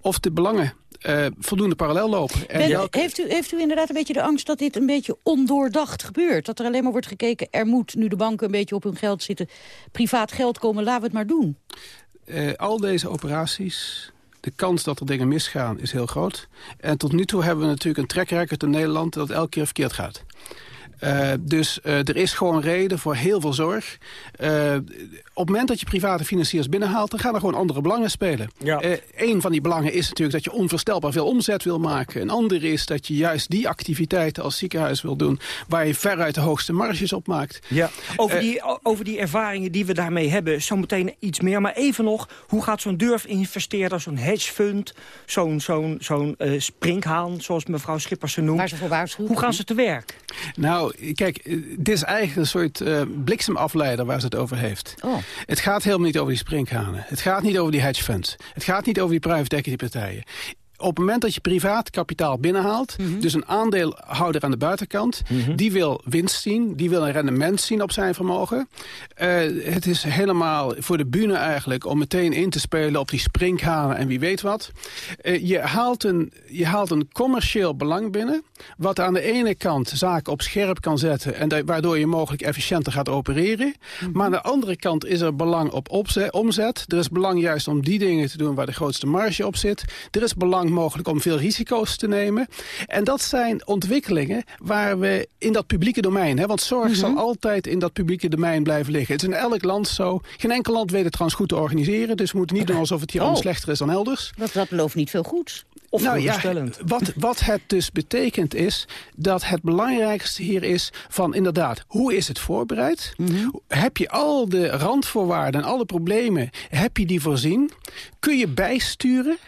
Of de belangen uh, voldoende parallel lopen. En ben, heeft, u, heeft u inderdaad een beetje de angst dat dit een beetje ondoordacht gebeurt? Dat er alleen maar wordt gekeken, er moet nu de banken een beetje op hun geld zitten... privaat geld komen, laten we het maar doen. Uh, al deze operaties de kans dat er dingen misgaan is heel groot. En tot nu toe hebben we natuurlijk een track record in Nederland... dat elke keer verkeerd gaat. Uh, dus uh, er is gewoon reden voor heel veel zorg. Uh, op het moment dat je private financiers binnenhaalt... dan gaan er gewoon andere belangen spelen. Ja. een van die belangen is natuurlijk dat je onvoorstelbaar veel omzet wil maken. Een andere is dat je juist die activiteiten als ziekenhuis wil doen... waar je veruit de hoogste marges op maakt. Ja. Over, die, over die ervaringen die we daarmee hebben, zometeen iets meer. Maar even nog, hoe gaat zo'n durf-investeerder, zo'n hedgefund... zo'n zo'n zo'n springhaan, zoals mevrouw Schippers ze noemt... Waar ze voor waarschuwen. Hoe gaan ze te werk? Nou, kijk, dit is eigenlijk een soort uh, bliksemafleider waar ze het over heeft. Oh. Het gaat helemaal niet over die sprinkhanen. Het gaat niet over die hedge funds. Het gaat niet over die private equity partijen op het moment dat je privaat kapitaal binnenhaalt... Mm -hmm. dus een aandeelhouder aan de buitenkant... Mm -hmm. die wil winst zien, die wil een rendement zien op zijn vermogen. Uh, het is helemaal voor de bühne eigenlijk... om meteen in te spelen op die sprinkhanen en wie weet wat. Uh, je, haalt een, je haalt een commercieel belang binnen... wat aan de ene kant zaken op scherp kan zetten... en waardoor je mogelijk efficiënter gaat opereren. Mm -hmm. Maar aan de andere kant is er belang op opzet, omzet. Er is belang juist om die dingen te doen waar de grootste marge op zit. Er is belang mogelijk om veel risico's te nemen. En dat zijn ontwikkelingen waar we in dat publieke domein... Hè, want zorg mm -hmm. zal altijd in dat publieke domein blijven liggen. Het is in elk land zo. Geen enkel land weet het trouwens goed te organiseren. Dus we moeten niet doen alsof het hier oh. allemaal slechter is dan elders. Dat, dat belooft niet veel goeds. Of nou ja, wat, wat het dus betekent is dat het belangrijkste hier is van inderdaad, hoe is het voorbereid? Mm -hmm. Heb je al de randvoorwaarden en alle problemen, heb je die voorzien? Kun je bijsturen?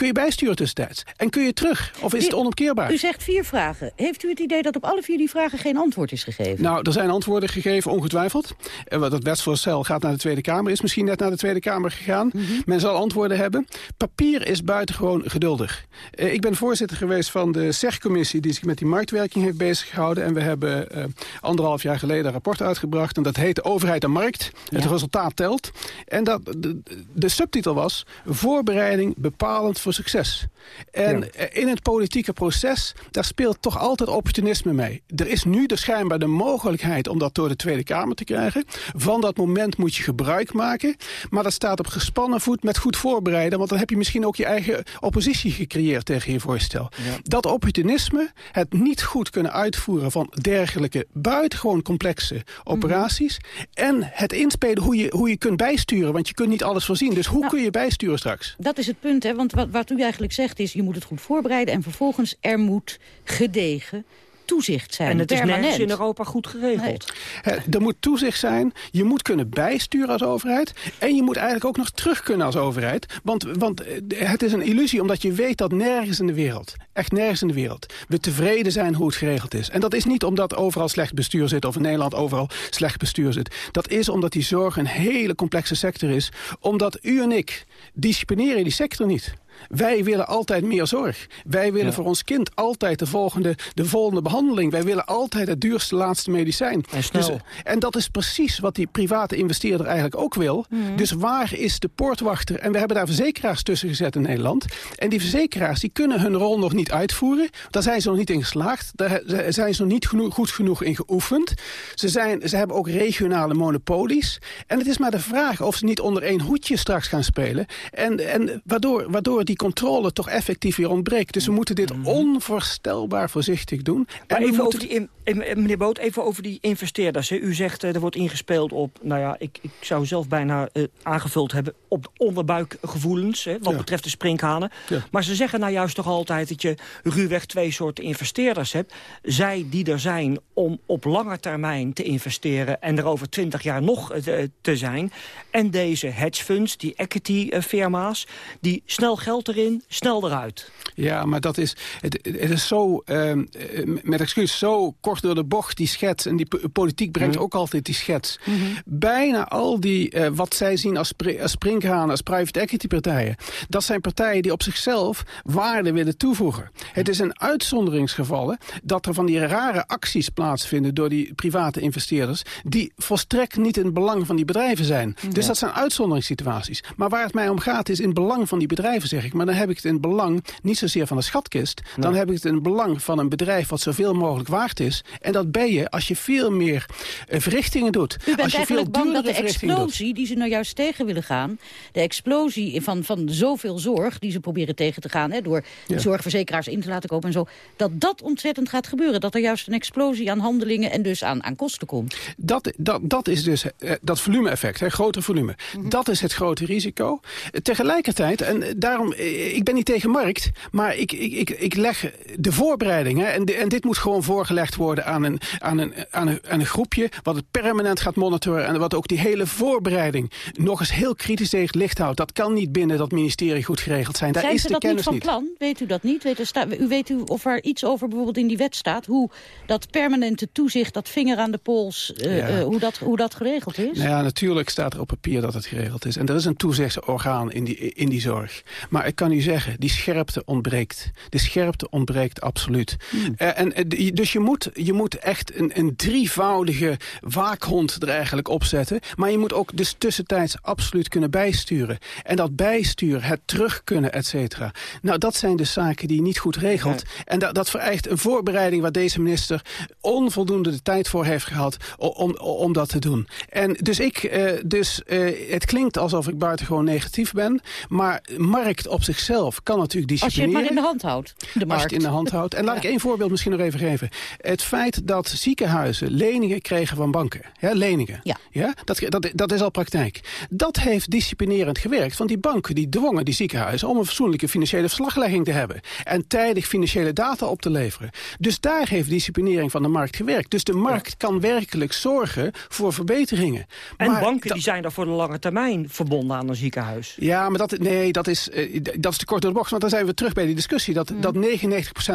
Kun je bijsturen tussentijds? En kun je terug? Of is het onomkeerbaar? U zegt vier vragen. Heeft u het idee dat op alle vier die vragen geen antwoord is gegeven? Nou, er zijn antwoorden gegeven, ongetwijfeld. Dat wetsvoorstel gaat naar de Tweede Kamer. Is misschien net naar de Tweede Kamer gegaan. Mm -hmm. Men zal antwoorden hebben. Papier is buitengewoon geduldig. Uh, ik ben voorzitter geweest van de SEG-commissie... die zich met die marktwerking heeft bezig gehouden. En we hebben uh, anderhalf jaar geleden een rapport uitgebracht. En dat heet Overheid en Markt. Ja. Het resultaat telt. En dat, de, de subtitel was... Voorbereiding bepalend voor succes. En ja. in het politieke proces, daar speelt toch altijd opportunisme mee. Er is nu dus schijnbaar de mogelijkheid om dat door de Tweede Kamer te krijgen. Van dat moment moet je gebruik maken. Maar dat staat op gespannen voet met goed voorbereiden. Want dan heb je misschien ook je eigen oppositie gecreëerd tegen je voorstel. Ja. Dat opportunisme, het niet goed kunnen uitvoeren van dergelijke buitengewoon complexe operaties. Mm -hmm. En het inspelen hoe je, hoe je kunt bijsturen. Want je kunt niet alles voorzien. Dus hoe nou, kun je bijsturen straks? Dat is het punt, hè? Want wat, wat u eigenlijk zegt is, je moet het goed voorbereiden... en vervolgens er moet gedegen toezicht zijn. En het permanent. is nergens in Europa goed geregeld. Nee. Er moet toezicht zijn, je moet kunnen bijsturen als overheid... en je moet eigenlijk ook nog terug kunnen als overheid. Want, want het is een illusie omdat je weet dat nergens in de wereld... echt nergens in de wereld, we tevreden zijn hoe het geregeld is. En dat is niet omdat overal slecht bestuur zit... of in Nederland overal slecht bestuur zit. Dat is omdat die zorg een hele complexe sector is. Omdat u en ik disciplineren die sector niet. Wij willen altijd meer zorg. Wij willen voor ons kind altijd de volgende, de volgende behandeling. Wij willen altijd het duurste laatste medicijn. En snel. Dus, en dat is precies wat die private investeerder eigenlijk ook wil. Mhm. Dus waar is de poortwachter? En we hebben daar verzekeraars tussen gezet in Nederland. En die verzekeraars die kunnen hun rol nog niet uitvoeren. Daar zijn ze nog niet in geslaagd. Daar zijn ze nog niet genoeg, goed genoeg in geoefend. Ze, zijn, ze hebben ook regionale monopolies. En het is maar de vraag of ze niet onder één hoedje straks gaan spelen. En, en waardoor, waardoor die controle toch effectief weer ontbreekt. Dus we moeten dit onvoorstelbaar voorzichtig doen. Maar en even moeten- over die, in- in- meneer Boot, even over die investeerders. hè. U zegt eh, er wordt ingespeeld op, nou ja, ik, ik zou zelf bijna eh, aangevuld hebben... op de onderbuikgevoelens, hè, wat Ja. betreft de sprinkhanen. Ja. Maar ze zeggen nou juist toch altijd dat je ruwweg twee soorten investeerders hebt. Zij die er zijn om op lange termijn te investeren... en er over twintig jaar nog eh, te zijn. En deze hedge funds, die equity eh, firma's... die snel geld erin, snel eruit. Ja, maar dat is, het, het is zo, ehm, eh, met excuus, zo kort door de bocht, die schets. En die po- politiek brengt ook altijd die schets. Bijna al die, eh, wat zij zien als, als sprinkhanen, als private equity partijen... dat zijn partijen die op zichzelf waarde willen toevoegen. Het is een uitzonderingsgevallen dat er van die rare acties plaatsvinden... door die private investeerders... die volstrekt niet in het belang van die bedrijven zijn. Dus dat zijn uitzonderingssituaties. Maar waar het mij om gaat is in het belang van die bedrijven, zeg ik. Maar dan heb ik het in belang niet zozeer van de schatkist. Dan heb ik het in belang van een bedrijf wat zoveel mogelijk waard is. En dat ben je als je veel meer eh, verrichtingen doet. U bent als je veel eigenlijk bang dat de doet. explosie die ze nou juist tegen willen gaan... de explosie van, van zoveel zorg die ze proberen tegen te gaan... Hè, door Ja. zorgverzekeraars in te laten kopen en zo... dat dat ontzettend gaat gebeuren. Dat er juist een explosie aan handelingen en dus aan, aan kosten komt. Dat, dat, dat is dus eh, dat volume-effect, hè, groter volume. Dat is het grote risico. Tegelijkertijd, en eh, daarom, eh, ik ben niet tegen markt... maar ik, ik, ik, ik leg de voorbereiding... Hè, en, de- en dit moet gewoon voorgelegd worden aan een, aan, een, aan, een, aan een groepje... wat het permanent gaat monitoren... en wat ook die hele voorbereiding nog eens heel kritisch tegen het licht houdt. Dat kan niet binnen dat ministerie goed geregeld zijn. Daar Zijn is ze de dat niet kennis van niet. plan? Weet u dat niet? Weet, sta- u weet u of er iets over bijvoorbeeld in die wet staat... hoe dat permanente toezicht, dat vinger aan de pols... eh, Ja. eh, hoe, dat, hoe dat geregeld is? Nou ja, natuurlijk staat er op papier dat het geregeld is. En er is een toezichtsorgaan in die, in die zorg. Maar ik kan u zeggen, die scherpte ontbreekt. De scherpte ontbreekt absoluut. Eh, en, eh, dus je moet, je moet echt een, een drievoudige waakhond er eigenlijk opzetten. Maar je moet ook dus tussentijds absoluut kunnen bijsturen. En dat bijsturen, het terug kunnen, et cetera. Nou, dat zijn de zaken die je niet goed regelt. En dat, dat vereist een voorbereiding waar deze minister onvoldoende de tijd voor heeft gehad om, om dat te doen. En dus ik, eh, dus het klinkt alsof ik buitengewoon negatief ben, maar markt op zichzelf kan natuurlijk Als je het disciplineren. maar in de hand houdt, de Als je markt. het in de hand houdt. En laat ik één voorbeeld misschien nog even geven. Het feit dat ziekenhuizen leningen kregen van banken. Ja, leningen. Ja. dat, dat, dat is al praktijk. Dat heeft disciplinerend gewerkt. Want die banken die dwongen die ziekenhuizen om een fatsoenlijke financiële verslaglegging te hebben. En tijdig financiële data op te leveren. Dus daar heeft disciplinering van de markt gewerkt. Dus de markt kan werkelijk zorgen voor verbeteringen. En Maar banken die zijn daar voor de lange termijn verbonden aan een ziekenhuis. ja, maar dat, nee, dat, is, eh, dat is te kort door de bocht. Want dan zijn we terug bij die discussie. Dat, dat 99%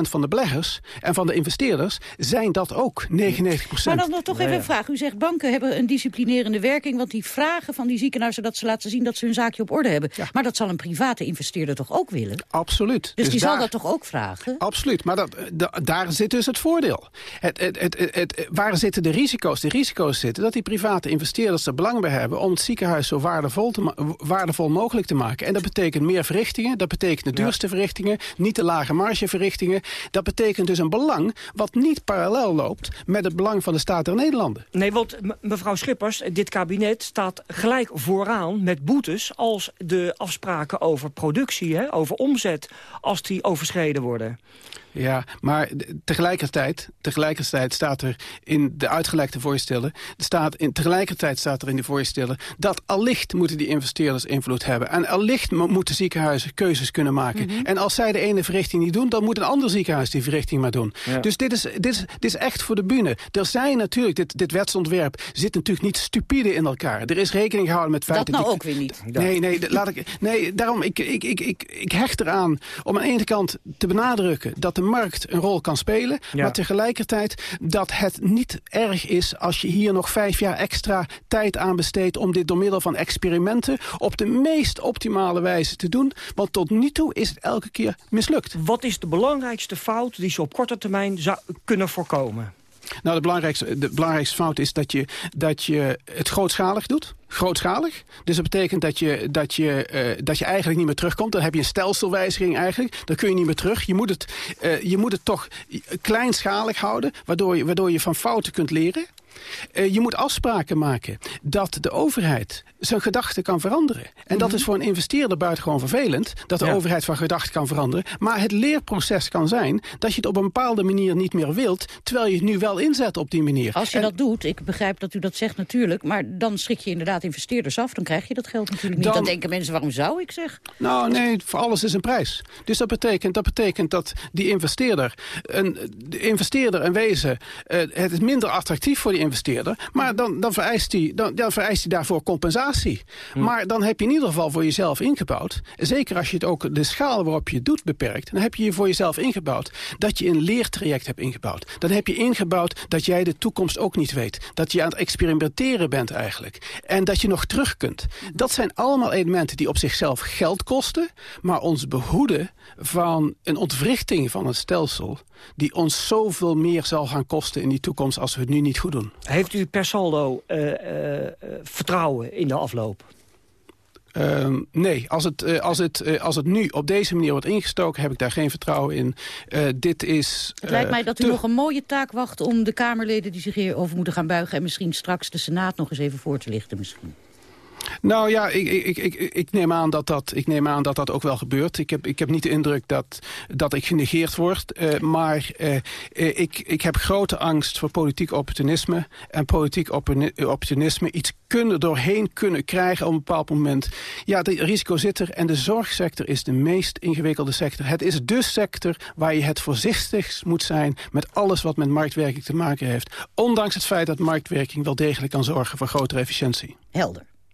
van de beleggers en van de investeerders zijn dat ook. 99%. Maar dan nog toch even een vraag. U zegt banken hebben een disciplinerende werking... want die vragen van die ziekenhuizen dat ze laten zien dat ze hun zaakje op orde hebben. Maar dat zal een private investeerder toch ook willen? Absoluut. Dus, die zal dat toch ook vragen? Absoluut, maar dat, da- daar zit dus het voordeel. Het, het, het, het, het- waar zitten de risico's? De risico's zitten dat die private investeerders er belang bij hebben... om het ziekenhuis zo waardevol, te waardevol mogelijk te maken. En dat betekent meer verrichtingen, dat betekent de duurste verrichtingen... niet de lage margeverrichtingen. Dat betekent dus een belang wat niet parallel loopt... met het belang van de staat der Nederlanden. Nee, want me- mevrouw Schippers, dit kabinet staat gelijk vooraan met boetes... als de afspraken over productie, hè, over omzet, als die overschreden worden. Ja, maar tegelijkertijd, tegelijkertijd staat er in de uitgelekte voorstellen... Staat in, tegelijkertijd staat er in de voorstellen... dat allicht moeten die investeerders invloed hebben. En allicht mo- moeten ziekenhuizen keuzes kunnen maken. En als zij de ene verrichting niet doen... dan moet een ander ziekenhuis die verrichting maar doen. Ja. Dus dit is, dit, is, dit is echt voor de bühne. Er zijn natuurlijk, dit, dit wetsontwerp zit natuurlijk niet stupide in elkaar. Er is rekening gehouden met Dat feiten... nou die- ook weer niet. Nee, nee, laat ik, nee daarom, ik, ik, ik, ik, ik hecht eraan om aan de ene kant te benadrukken... dat de markt een rol kan spelen. Maar tegelijkertijd dat het niet erg is als je hier nog vijf jaar extra tijd aan besteedt... om dit door middel van experimenten op de meest optimale wijze te doen. Want tot nu toe is het elke keer mislukt. Wat is de belangrijkste fout die ze op korte termijn zou kunnen voorkomen? Nou, de belangrijkste, de belangrijkste fout is dat je, dat je het grootschalig doet. Grootschalig. Dus dat betekent dat je, dat, je, uh, dat je eigenlijk niet meer terugkomt. Dan heb je een stelselwijziging eigenlijk. Dan kun je niet meer terug. Je moet het, uh, je, moet het toch kleinschalig houden, waardoor je, waardoor je van fouten kunt leren. Uh, je moet afspraken maken dat de overheid zijn gedachten kan veranderen. En mm -hmm. dat is voor een investeerder buitengewoon vervelend... dat de ja. overheid van gedachten kan veranderen. Maar het leerproces kan zijn dat je het op een bepaalde manier niet meer wilt... terwijl je het nu wel inzet op die manier. Als je en, dat doet, ik begrijp dat u dat zegt natuurlijk... maar dan schrik je inderdaad investeerders af. Dan krijg je dat geld natuurlijk niet. Dan, dan denken mensen, waarom zou ik zeg? Nou nee, voor alles is een prijs. Dus dat betekent dat, betekent dat die investeerder... Een, de investeerder in wezen... Uh, het is minder attractief voor die investeerder... maar dan, dan, vereist hij, dan, dan vereist hij daarvoor compensatie. Hm. Maar dan heb je in ieder geval voor jezelf ingebouwd... zeker als je het ook de schaal waarop je het doet beperkt... dan heb je voor jezelf ingebouwd dat je een leertraject hebt ingebouwd. Dan heb je ingebouwd dat jij de toekomst ook niet weet. Dat je aan het experimenteren bent eigenlijk. En dat je nog terug kunt. Dat zijn allemaal elementen die op zichzelf geld kosten... maar ons behoeden van een ontwrichting van het stelsel... die ons zoveel meer zal gaan kosten in die toekomst als we het nu niet goed doen. Heeft u per saldo uh, uh, vertrouwen in de afloop? Uh, nee, als het, uh, als, het, uh, als het nu op deze manier wordt ingestoken... heb ik daar geen vertrouwen in. dit is... Het lijkt mij dat u te... nog een mooie taak wacht... om de Kamerleden die zich hierover moeten gaan buigen... en misschien straks de Senaat nog eens even voor te lichten misschien. Nou ja, ik, ik, ik, ik, neem aan dat dat, ik neem aan dat dat ook wel gebeurt. Ik heb, ik heb niet de indruk dat, dat ik genegeerd word. Uh, maar uh, ik, ik heb grote angst voor politiek opportunisme. En politiek opportunisme iets kunnen doorheen kunnen krijgen op een bepaald moment. Ja, het risico zit er. En de zorgsector is de meest ingewikkelde sector. Het is de sector waar je het voorzichtigst moet zijn... met alles wat met marktwerking te maken heeft. Ondanks het feit dat marktwerking wel degelijk kan zorgen voor grotere efficiëntie. Helder.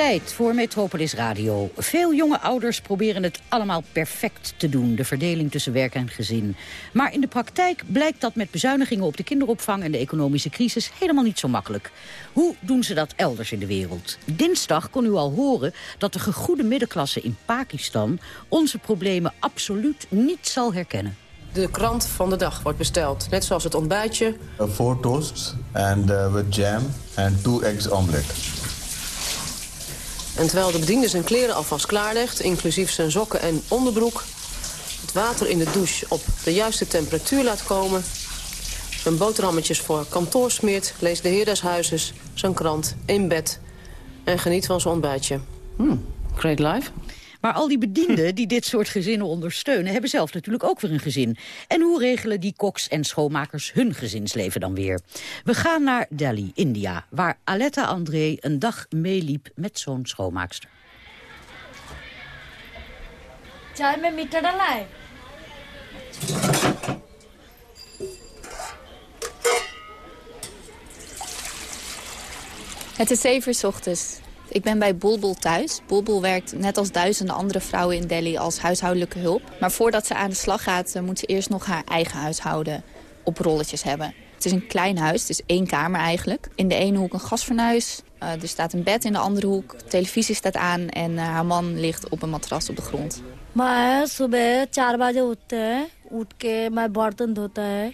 Tijd voor Metropolis Radio. Veel jonge ouders proberen het allemaal perfect te doen. De verdeling tussen werk en gezin. Maar in de praktijk blijkt dat met bezuinigingen op de kinderopvang... en de economische crisis helemaal niet zo makkelijk. Hoe doen ze dat elders in de wereld? Dinsdag kon u al horen dat de gegoede middenklasse in Pakistan... onze problemen absoluut niet zal herkennen. De krant van de dag wordt besteld, net zoals het ontbijtje. Four toasts and uh, with jam and two eggs omelet. En terwijl de bediende zijn kleren alvast klaarlegt, inclusief zijn sokken en onderbroek... het water in de douche op de juiste temperatuur laat komen... zijn boterhammetjes voor kantoor smeert, leest de heer des huizes... zijn krant in bed en geniet van zijn ontbijtje. Hmm, great life. Maar al die bedienden die dit soort gezinnen ondersteunen... hebben zelf natuurlijk ook weer een gezin. En hoe regelen die koks en schoonmakers hun gezinsleven dan weer? We gaan naar Delhi, India, waar Aletta André een dag meeliep met zo'n schoonmaakster. Het is zeven uur 's ochtends. Ik ben bij Bulbul thuis. Bulbul werkt net als duizenden andere vrouwen in Delhi als huishoudelijke hulp. Maar voordat ze aan de slag gaat, eh, moet ze eerst nog haar eigen huishouden op rolletjes hebben. Het is een klein huis, het is één kamer eigenlijk. In de ene hoek een gasfornuis, uh, er staat een bed in de andere hoek, televisie staat aan en uh, haar man ligt op een matras op de grond. मैं सुबह चार बजे उठते हैं उठ के मैं बर्तन धोता है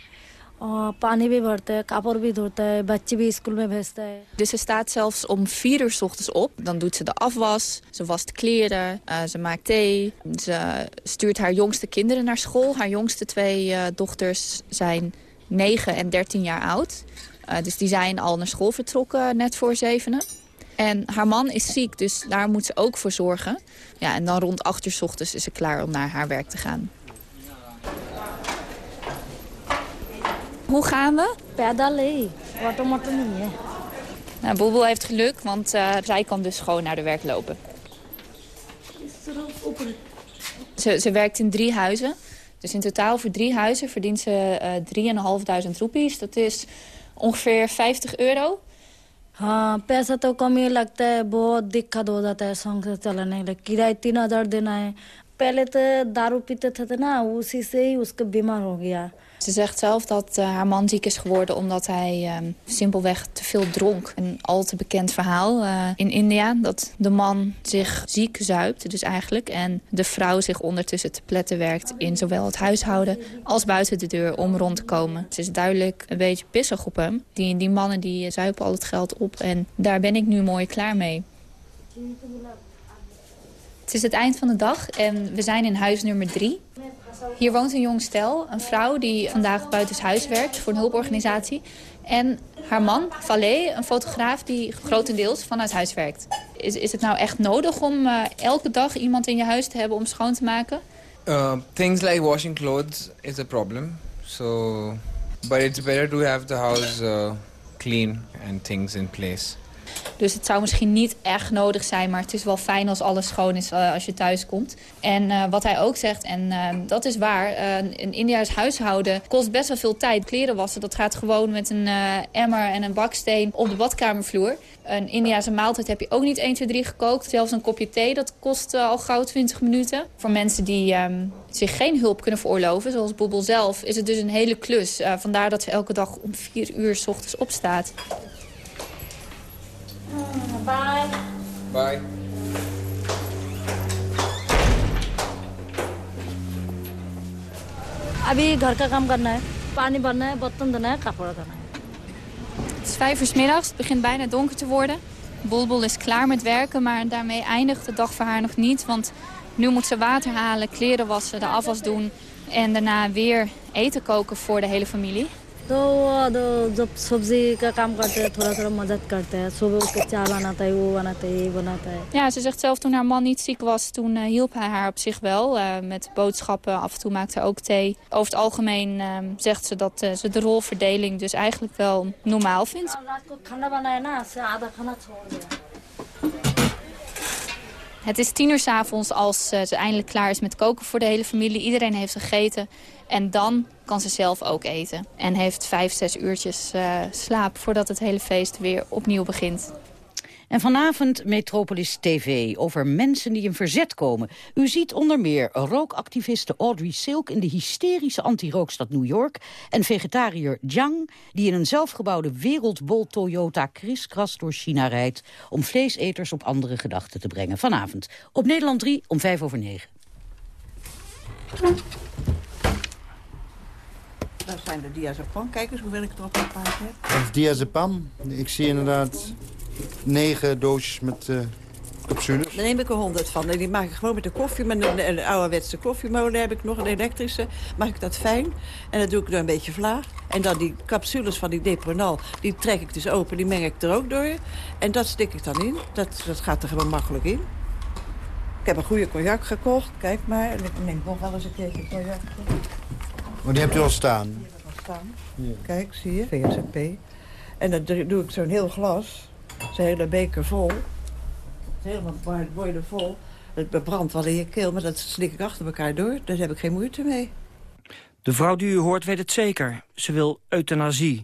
पानी भी भरते हैं कापड़ भी धोता है बच्चे भी स्कूल में भेजता है Dus ze staat zelfs om vier uur s ochtends op. Dan doet ze de afwas, ze wast kleren, uh, ze maakt thee. Ze stuurt haar jongste kinderen naar school. Haar jongste twee uh, dochters zijn 9 en 13 jaar oud. Uh, dus die zijn al naar school vertrokken net voor zevenen. En haar man is ziek, dus daar moet ze ook voor zorgen. Ja, en dan rond 8 uur s ochtends is ze klaar om naar haar werk te gaan. Hoe gaan we? Pedal ही ऑटोमेटिक नहीं है Nou, Boebel heeft geluk, want uh, zij kan dus gewoon naar de werk lopen. Ze, ze werkt in drie huizen. Dus in totaal voor drie huizen verdient ze uh, 3.500 roepies. Dat is ongeveer 50 euro. हाँ पैसा तो कम ही लगता है बहुत दिक्कत हो जाता है संसार चलाने के किराए तीन हजार देना है पहले तो दारू पीते थे ना उसी से ही उसका बीमार हो गया ze zegt zelf dat uh, haar man ziek is geworden omdat hij uh, simpelweg te veel dronk. Een al te bekend verhaal uh, in India dat de man zich ziek zuipt, dus eigenlijk. En de vrouw zich ondertussen te pletten werkt in zowel het huishouden als buiten de deur om rond te komen. Ze is duidelijk een beetje pissig op hem. Die, die mannen die zuipen al het geld op en daar ben ik nu mooi klaar mee. Het is het eind van de dag en we zijn in huis nummer drie. Hier woont een jong stel, een vrouw die vandaag buitenshuis werkt voor een hulporganisatie. En haar man, Valet, een fotograaf die grotendeels vanuit huis werkt. Is, is het nou echt nodig om uh, elke dag iemand in je huis te hebben om schoon te maken? Uh, things like washing clothes is a problem. So, but it's better to have the house uh, clean and things in place. Dus het zou misschien niet echt nodig zijn, maar het is wel fijn als alles schoon is uh, als je thuis komt. En uh, wat hij ook zegt, en uh, dat is waar, een India's huishouden kost best wel veel tijd. Kleren wassen, dat gaat gewoon met een emmer en een baksteen op de badkamervloer. Een Indiase maaltijd heb je ook niet 1, 2, 3 gekookt. Zelfs een kopje thee, dat kost al gauw 20 minuten. Voor mensen die um, zich geen hulp kunnen veroorloven, zoals Boebel zelf, is het dus een hele klus. vandaar dat ze elke dag om 4 uur s ochtends opstaat. Bye. Bye. अभी घर का काम करना है पानी भरना है बर्तन धोना है कपड़ा धोना है Het is vijf uur 's middags, het begint bijna donker te worden. Bolbol is klaar met werken, maar daarmee eindigt de dag voor haar nog niet. Want nu moet ze water halen, kleren wassen, de afwas doen... en daarna weer eten koken voor de hele familie. तो जब सब्जी का काम करते हैं थोड़ा थोड़ा मदद करते हैं सुबह उठ के चाय बनाता है वो बनाता है ये बनाता है Ja, ze zegt zelf toen haar man niet ziek was, toen uh, hielp hij haar op zich wel. Uh, met boodschappen, af en toe maakte hij ook thee. Over het algemeen uh, zegt ze dat ze de rolverdeling dus eigenlijk wel normaal vindt. Het is tien uur 's avonds als ze eindelijk klaar is met koken voor de hele familie. Iedereen heeft gegeten. En dan kan ze zelf ook eten. En heeft vijf, zes uurtjes uh, slaap voordat het hele feest weer opnieuw begint. En vanavond Metropolis TV over mensen die in verzet komen. U ziet onder meer rookactiviste Audrey Silk in de hysterische anti-rookstad New York... en vegetariër Jiang, die in een zelfgebouwde wereldbol Toyota kriskras door China rijdt... om vleeseters op andere gedachten te brengen. Vanavond op Nederland 3 om vijf over negen. Dat zijn de diazepam. Kijk eens hoeveel ik erop geplaatst heb. Dat is diazepam. Ik zie inderdaad negen doosjes met uh, capsules. Daar neem ik er honderd van. En die maak ik gewoon met de koffie. Met een, een ouderwetse koffiemolen heb ik nog, een elektrische. Maak ik dat fijn. En dan doe ik er een beetje vlaag. En dan die capsules van die Depronal, die trek ik dus open. Die meng ik er ook door. En dat stik ik dan in. Dat, dat gaat er gewoon makkelijk in. Ik heb een goede cognac gekocht. Kijk maar. En ik neem nog wel eens een keertje cognac. Maar die hebt u al staan? Die heb ik al staan. Ja. Kijk, zie je? VSP. En dan doe ik zo'n heel glas. Zo'n hele beker vol. Helemaal vol. Het brandt wel in je keel, maar dat slik ik achter elkaar door. Daar heb ik geen moeite mee. De vrouw die u hoort weet het zeker. Ze wil euthanasie.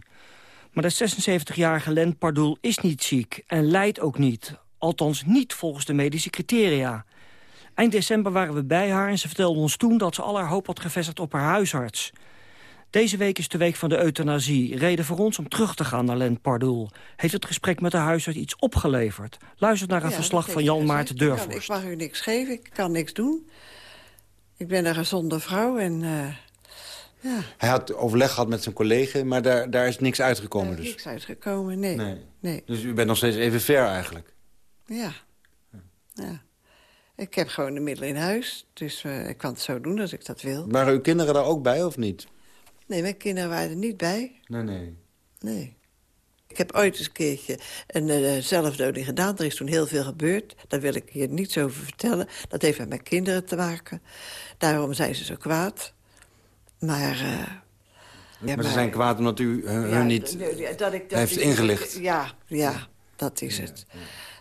Maar de 76-jarige Len Pardoel is niet ziek en lijdt ook niet. Althans niet volgens de medische criteria. Eind december waren we bij haar en ze vertelde ons toen... dat ze al haar hoop had gevestigd op haar huisarts. Deze week is de week van de euthanasie. Reden voor ons om terug te gaan naar Len Pardoel. Heeft het gesprek met de huisarts iets opgeleverd? Luister naar een ja, verslag van Jan Maarten Deurvorst. Ik mag u niks geven, ik kan niks doen. Ik ben een gezonde vrouw en... Uh, ja. Hij had overleg gehad met zijn collega, maar daar, daar is niks uitgekomen. Er is dus. niks uitgekomen, nee. nee. nee. Dus u bent nog steeds even ver eigenlijk? Ja. ja. Ik heb gewoon de middelen in huis, dus uh, ik kan het zo doen als ik dat wil. Waren uw kinderen daar ook bij of niet? Nee, mijn kinderen waren er niet bij. Nee, nee. Nee. Ik heb ooit eens een keertje een uh, zelfdoding gedaan. Er is toen heel veel gebeurd. Daar wil ik hier niets over vertellen. Dat heeft met mijn kinderen te maken. Daarom zijn ze zo kwaad. Maar... Uh, ja, maar, ze zijn kwaad omdat u uh, ja, hun niet dat ik, dat heeft ingelicht. Ja, ja. Dat is het.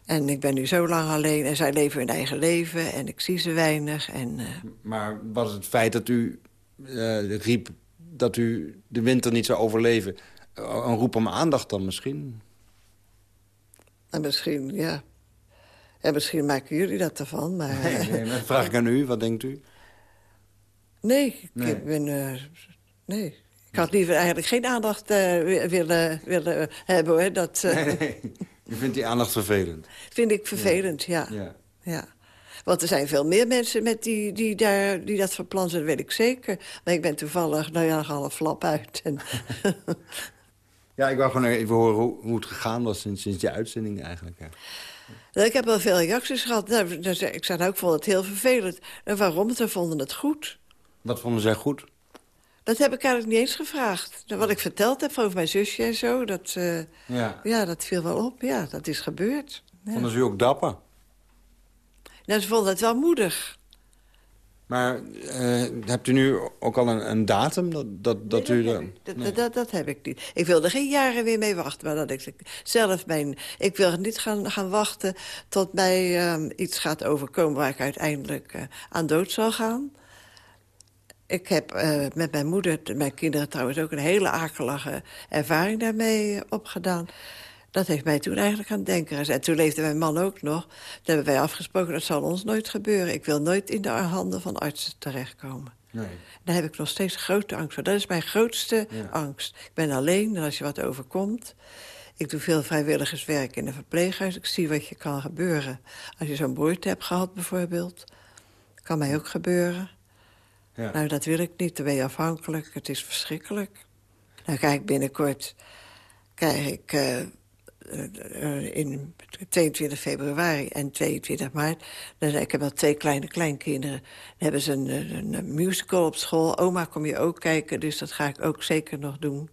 En ik ben nu zo lang alleen en zij leven hun eigen leven en ik zie ze weinig. En, uh... Maar was het feit dat u uh, riep dat u de winter niet zou overleven... een roep om aandacht dan misschien? En misschien, ja. En misschien maken jullie dat ervan, maar... Nee, nee dat vraag ik aan u. Wat denkt u? Nee, nee. ik ben... Uh, nee. Ik had liever eigenlijk geen aandacht uh, willen, willen hebben, hoor. Dat, uh... nee, nee. U vindt die aandacht vervelend? Vind ik vervelend, ja. ja. ja. Want er zijn veel meer mensen met die, die, daar, die dat van plan zijn, dat weet ik zeker. Maar ik ben toevallig, nou ja, half flap uit. En ja, ik wou gewoon even horen hoe, hoe het gegaan was sinds, sinds die uitzending eigenlijk. Ja. Nou, ik heb wel veel reacties gehad. Nou, ik zei, nou, ik vond het heel vervelend. En waarom? Ze vonden het goed. Wat vonden zij goed? Dat heb ik eigenlijk niet eens gevraagd. Wat ik verteld heb over mijn zusje en zo, dat, uh, ja. ja, dat viel wel op. Ja, dat is gebeurd. Ja. Vonden ze u ook dapper? Nou, ze vonden het wel moedig. Maar uh, hebt u nu ook al een, een datum dat, dat, dat u... Dat, dat, nee. dat, dat, heb ik niet. Ik wil er geen jaren weer mee wachten. Maar dat ik zelf mijn... Ik wil niet gaan, gaan wachten tot mij uh, iets gaat overkomen... waar ik uiteindelijk uh, aan dood zal gaan. Ik heb met mijn moeder, mijn kinderen trouwens ook... een hele akelige ervaring daarmee opgedaan. Dat heeft mij toen eigenlijk aan het denken gezet. En toen leefde mijn man ook nog. Toen hebben wij afgesproken, dat zal ons nooit gebeuren. Ik wil nooit in de handen van artsen terechtkomen. Nee. Daar heb ik nog steeds grote angst voor. Dat is mijn grootste ja. angst. Ik ben alleen en als je wat overkomt... Ik doe veel vrijwilligerswerk in een verpleeghuis. Ik zie wat je kan gebeuren. Als je zo'n broerte hebt gehad bijvoorbeeld. Kan mij ook gebeuren. Ja. Nou, dat wil ik niet. Dan ben je afhankelijk. Het is verschrikkelijk. Dan ga ik binnenkort... krijg ik... Uh, in 22 februari en 22 maart. Dan, ik heb wel twee kleine kleinkinderen. Dan hebben ze een, een, een, musical op school. Oma, kom je ook kijken, dus dat ga ik ook zeker nog doen.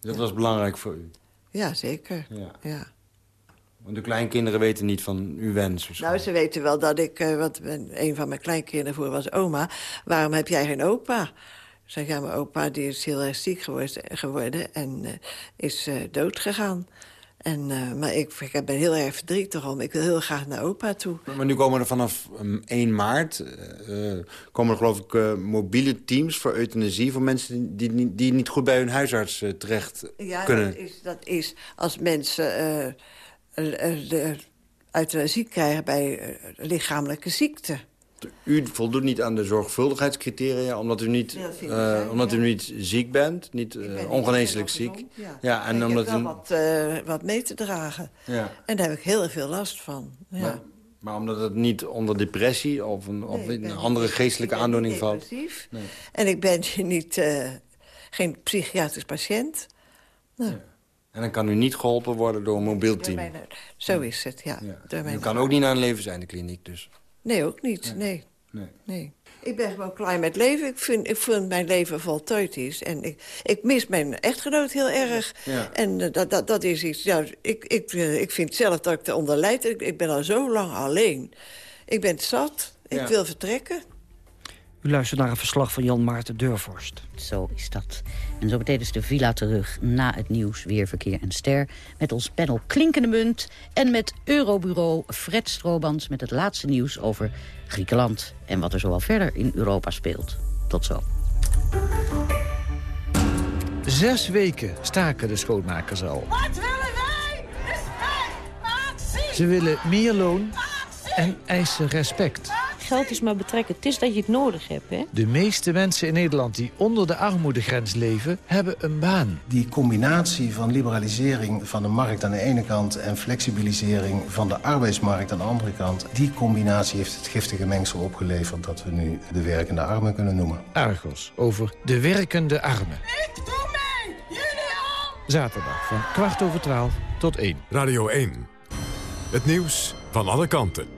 Dat was belangrijk voor u? Ja, zeker. Ja. ja. Want de kleinkinderen weten niet van uw wens? Nou, ze weten wel dat ik... Uh, want een van mijn kleinkinderen voor was oma. Waarom heb jij geen opa? Zeg, ja, mijn opa die is heel erg ziek geworden en uh, is uh, dood gegaan. En, uh, maar ik, ik ben heel erg verdrietig om. Ik wil heel graag naar opa toe. Maar nu komen er vanaf um, 1 maart... Uh, komen er geloof ik uh, mobiele teams voor euthanasie... voor mensen die, die, die niet goed bij hun huisarts terecht ja, kunnen. Ja, dat is, dat is als mensen euthanasie krijgen bij lichamelijke ziekte. U voldoet niet aan de zorgvuldigheidscriteria... omdat u niet, uh, omdat u niet ziek bent, niet uh, ongeneeslijk ziek. Ja. ja. en, omdat ik heb wel u... wat, uh, wat mee te dragen. Ja. En daar heb ik heel veel last van. Ja. Maar, maar omdat het niet onder depressie of een, nee, of een andere geestelijke aandoening valt? Nee. En ik ben niet, geen psychiatrisch patiënt. Nou. En dan kan u niet geholpen worden door een mobiel team? Mijn, zo is het, ja. U kan ook niet naar een levenseindekliniek dus? Nee, ook niet. Nee. Nee. nee. Ik ben gewoon klaar met leven. Ik vind, ik vind mijn leven voltooid is. En ik, ik mis mijn echtgenoot heel erg. Ja. En uh, dat, dat, dat is iets... Ja, ik, ik, uh, ik vind zelf dat ik eronder lijd. Ik, ik ben al zo lang alleen. Ik ben zat. Ik ja. wil vertrekken. U luistert naar een verslag van Jan Maarten Deurvorst. Zo is dat. En zo meteen is de villa terug na het nieuws, weer verkeer en ster. Met ons panel Klinkende Munt en met Eurobureau Fred Stroobans... met het laatste nieuws over Griekenland en wat er zoal verder in Europa speelt. Tot zo. Zes weken staken de schoonmakers al. Wat willen wij? Respect! Ze willen meer loon en eisen respect. Geld is maar betrekken. Het is dat je het nodig hebt. Hè? De meeste mensen in Nederland die onder de armoedegrens leven, hebben een baan. Die combinatie van liberalisering van de markt aan de ene kant... en flexibilisering van de arbeidsmarkt aan de andere kant... die combinatie heeft het giftige mengsel opgeleverd... dat we nu de werkende armen kunnen noemen. Argos over de werkende armen. Ik doe mee! Jullie al! Zaterdag van kwart over twaalf tot één. Radio 1. Het nieuws van alle kanten.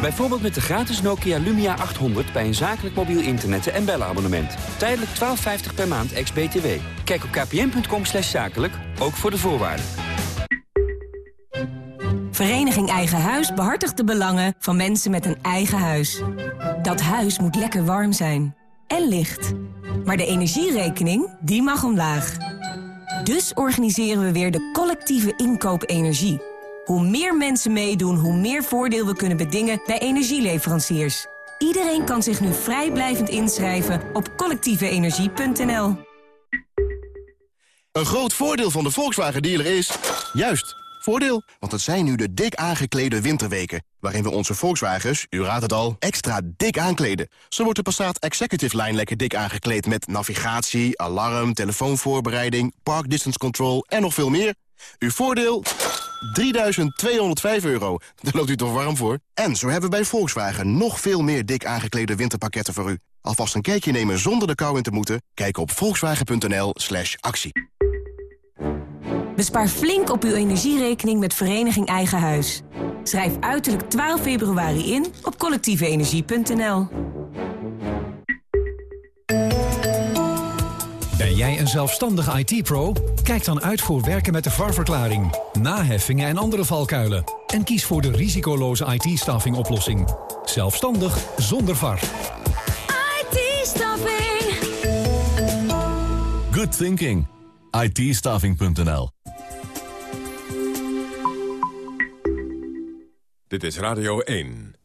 Bijvoorbeeld met de gratis Nokia Lumia 800 bij een zakelijk mobiel internet- en bellenabonnement. Tijdelijk 12,50 per maand ex-BTW. Kijk op kpn.com slash zakelijk, ook voor de voorwaarden. Vereniging Eigen Huis behartigt de belangen van mensen met een eigen huis. Dat huis moet lekker warm zijn. En licht. Maar de energierekening, die mag omlaag. Dus organiseren we weer de collectieve inkoop energie. Hoe meer mensen meedoen, hoe meer voordeel we kunnen bedingen bij energieleveranciers. Iedereen kan zich nu vrijblijvend inschrijven op collectieveenergie.nl. Een groot voordeel van de Volkswagen dealer is... Juist, voordeel. Want het zijn nu de dik aangeklede winterweken... waarin we onze Volkswagens, u raadt het al, extra dik aankleden. Zo wordt de Passat Executive Line lekker dik aangekleed... met navigatie, alarm, telefoonvoorbereiding, park distance control en nog veel meer. Uw voordeel? 3.205 euro. Daar loopt u toch warm voor? En zo hebben we bij Volkswagen nog veel meer dik aangeklede winterpakketten voor u. Alvast een kijkje nemen zonder de kou in te moeten? Kijk op volkswagen.nl slash actie. Bespaar flink op uw energierekening met Vereniging Eigen Huis. Schrijf uiterlijk 12 februari in op collectieveenergie.nl. Ben jij een zelfstandige IT-pro? Kijk dan uit voor werken met de VAR-verklaring, naheffingen en andere valkuilen. En kies voor de risicoloze IT-staffing oplossing. Zelfstandig zonder VAR. IT-staffing. Good thinking. itstaving.nl Dit is Radio 1.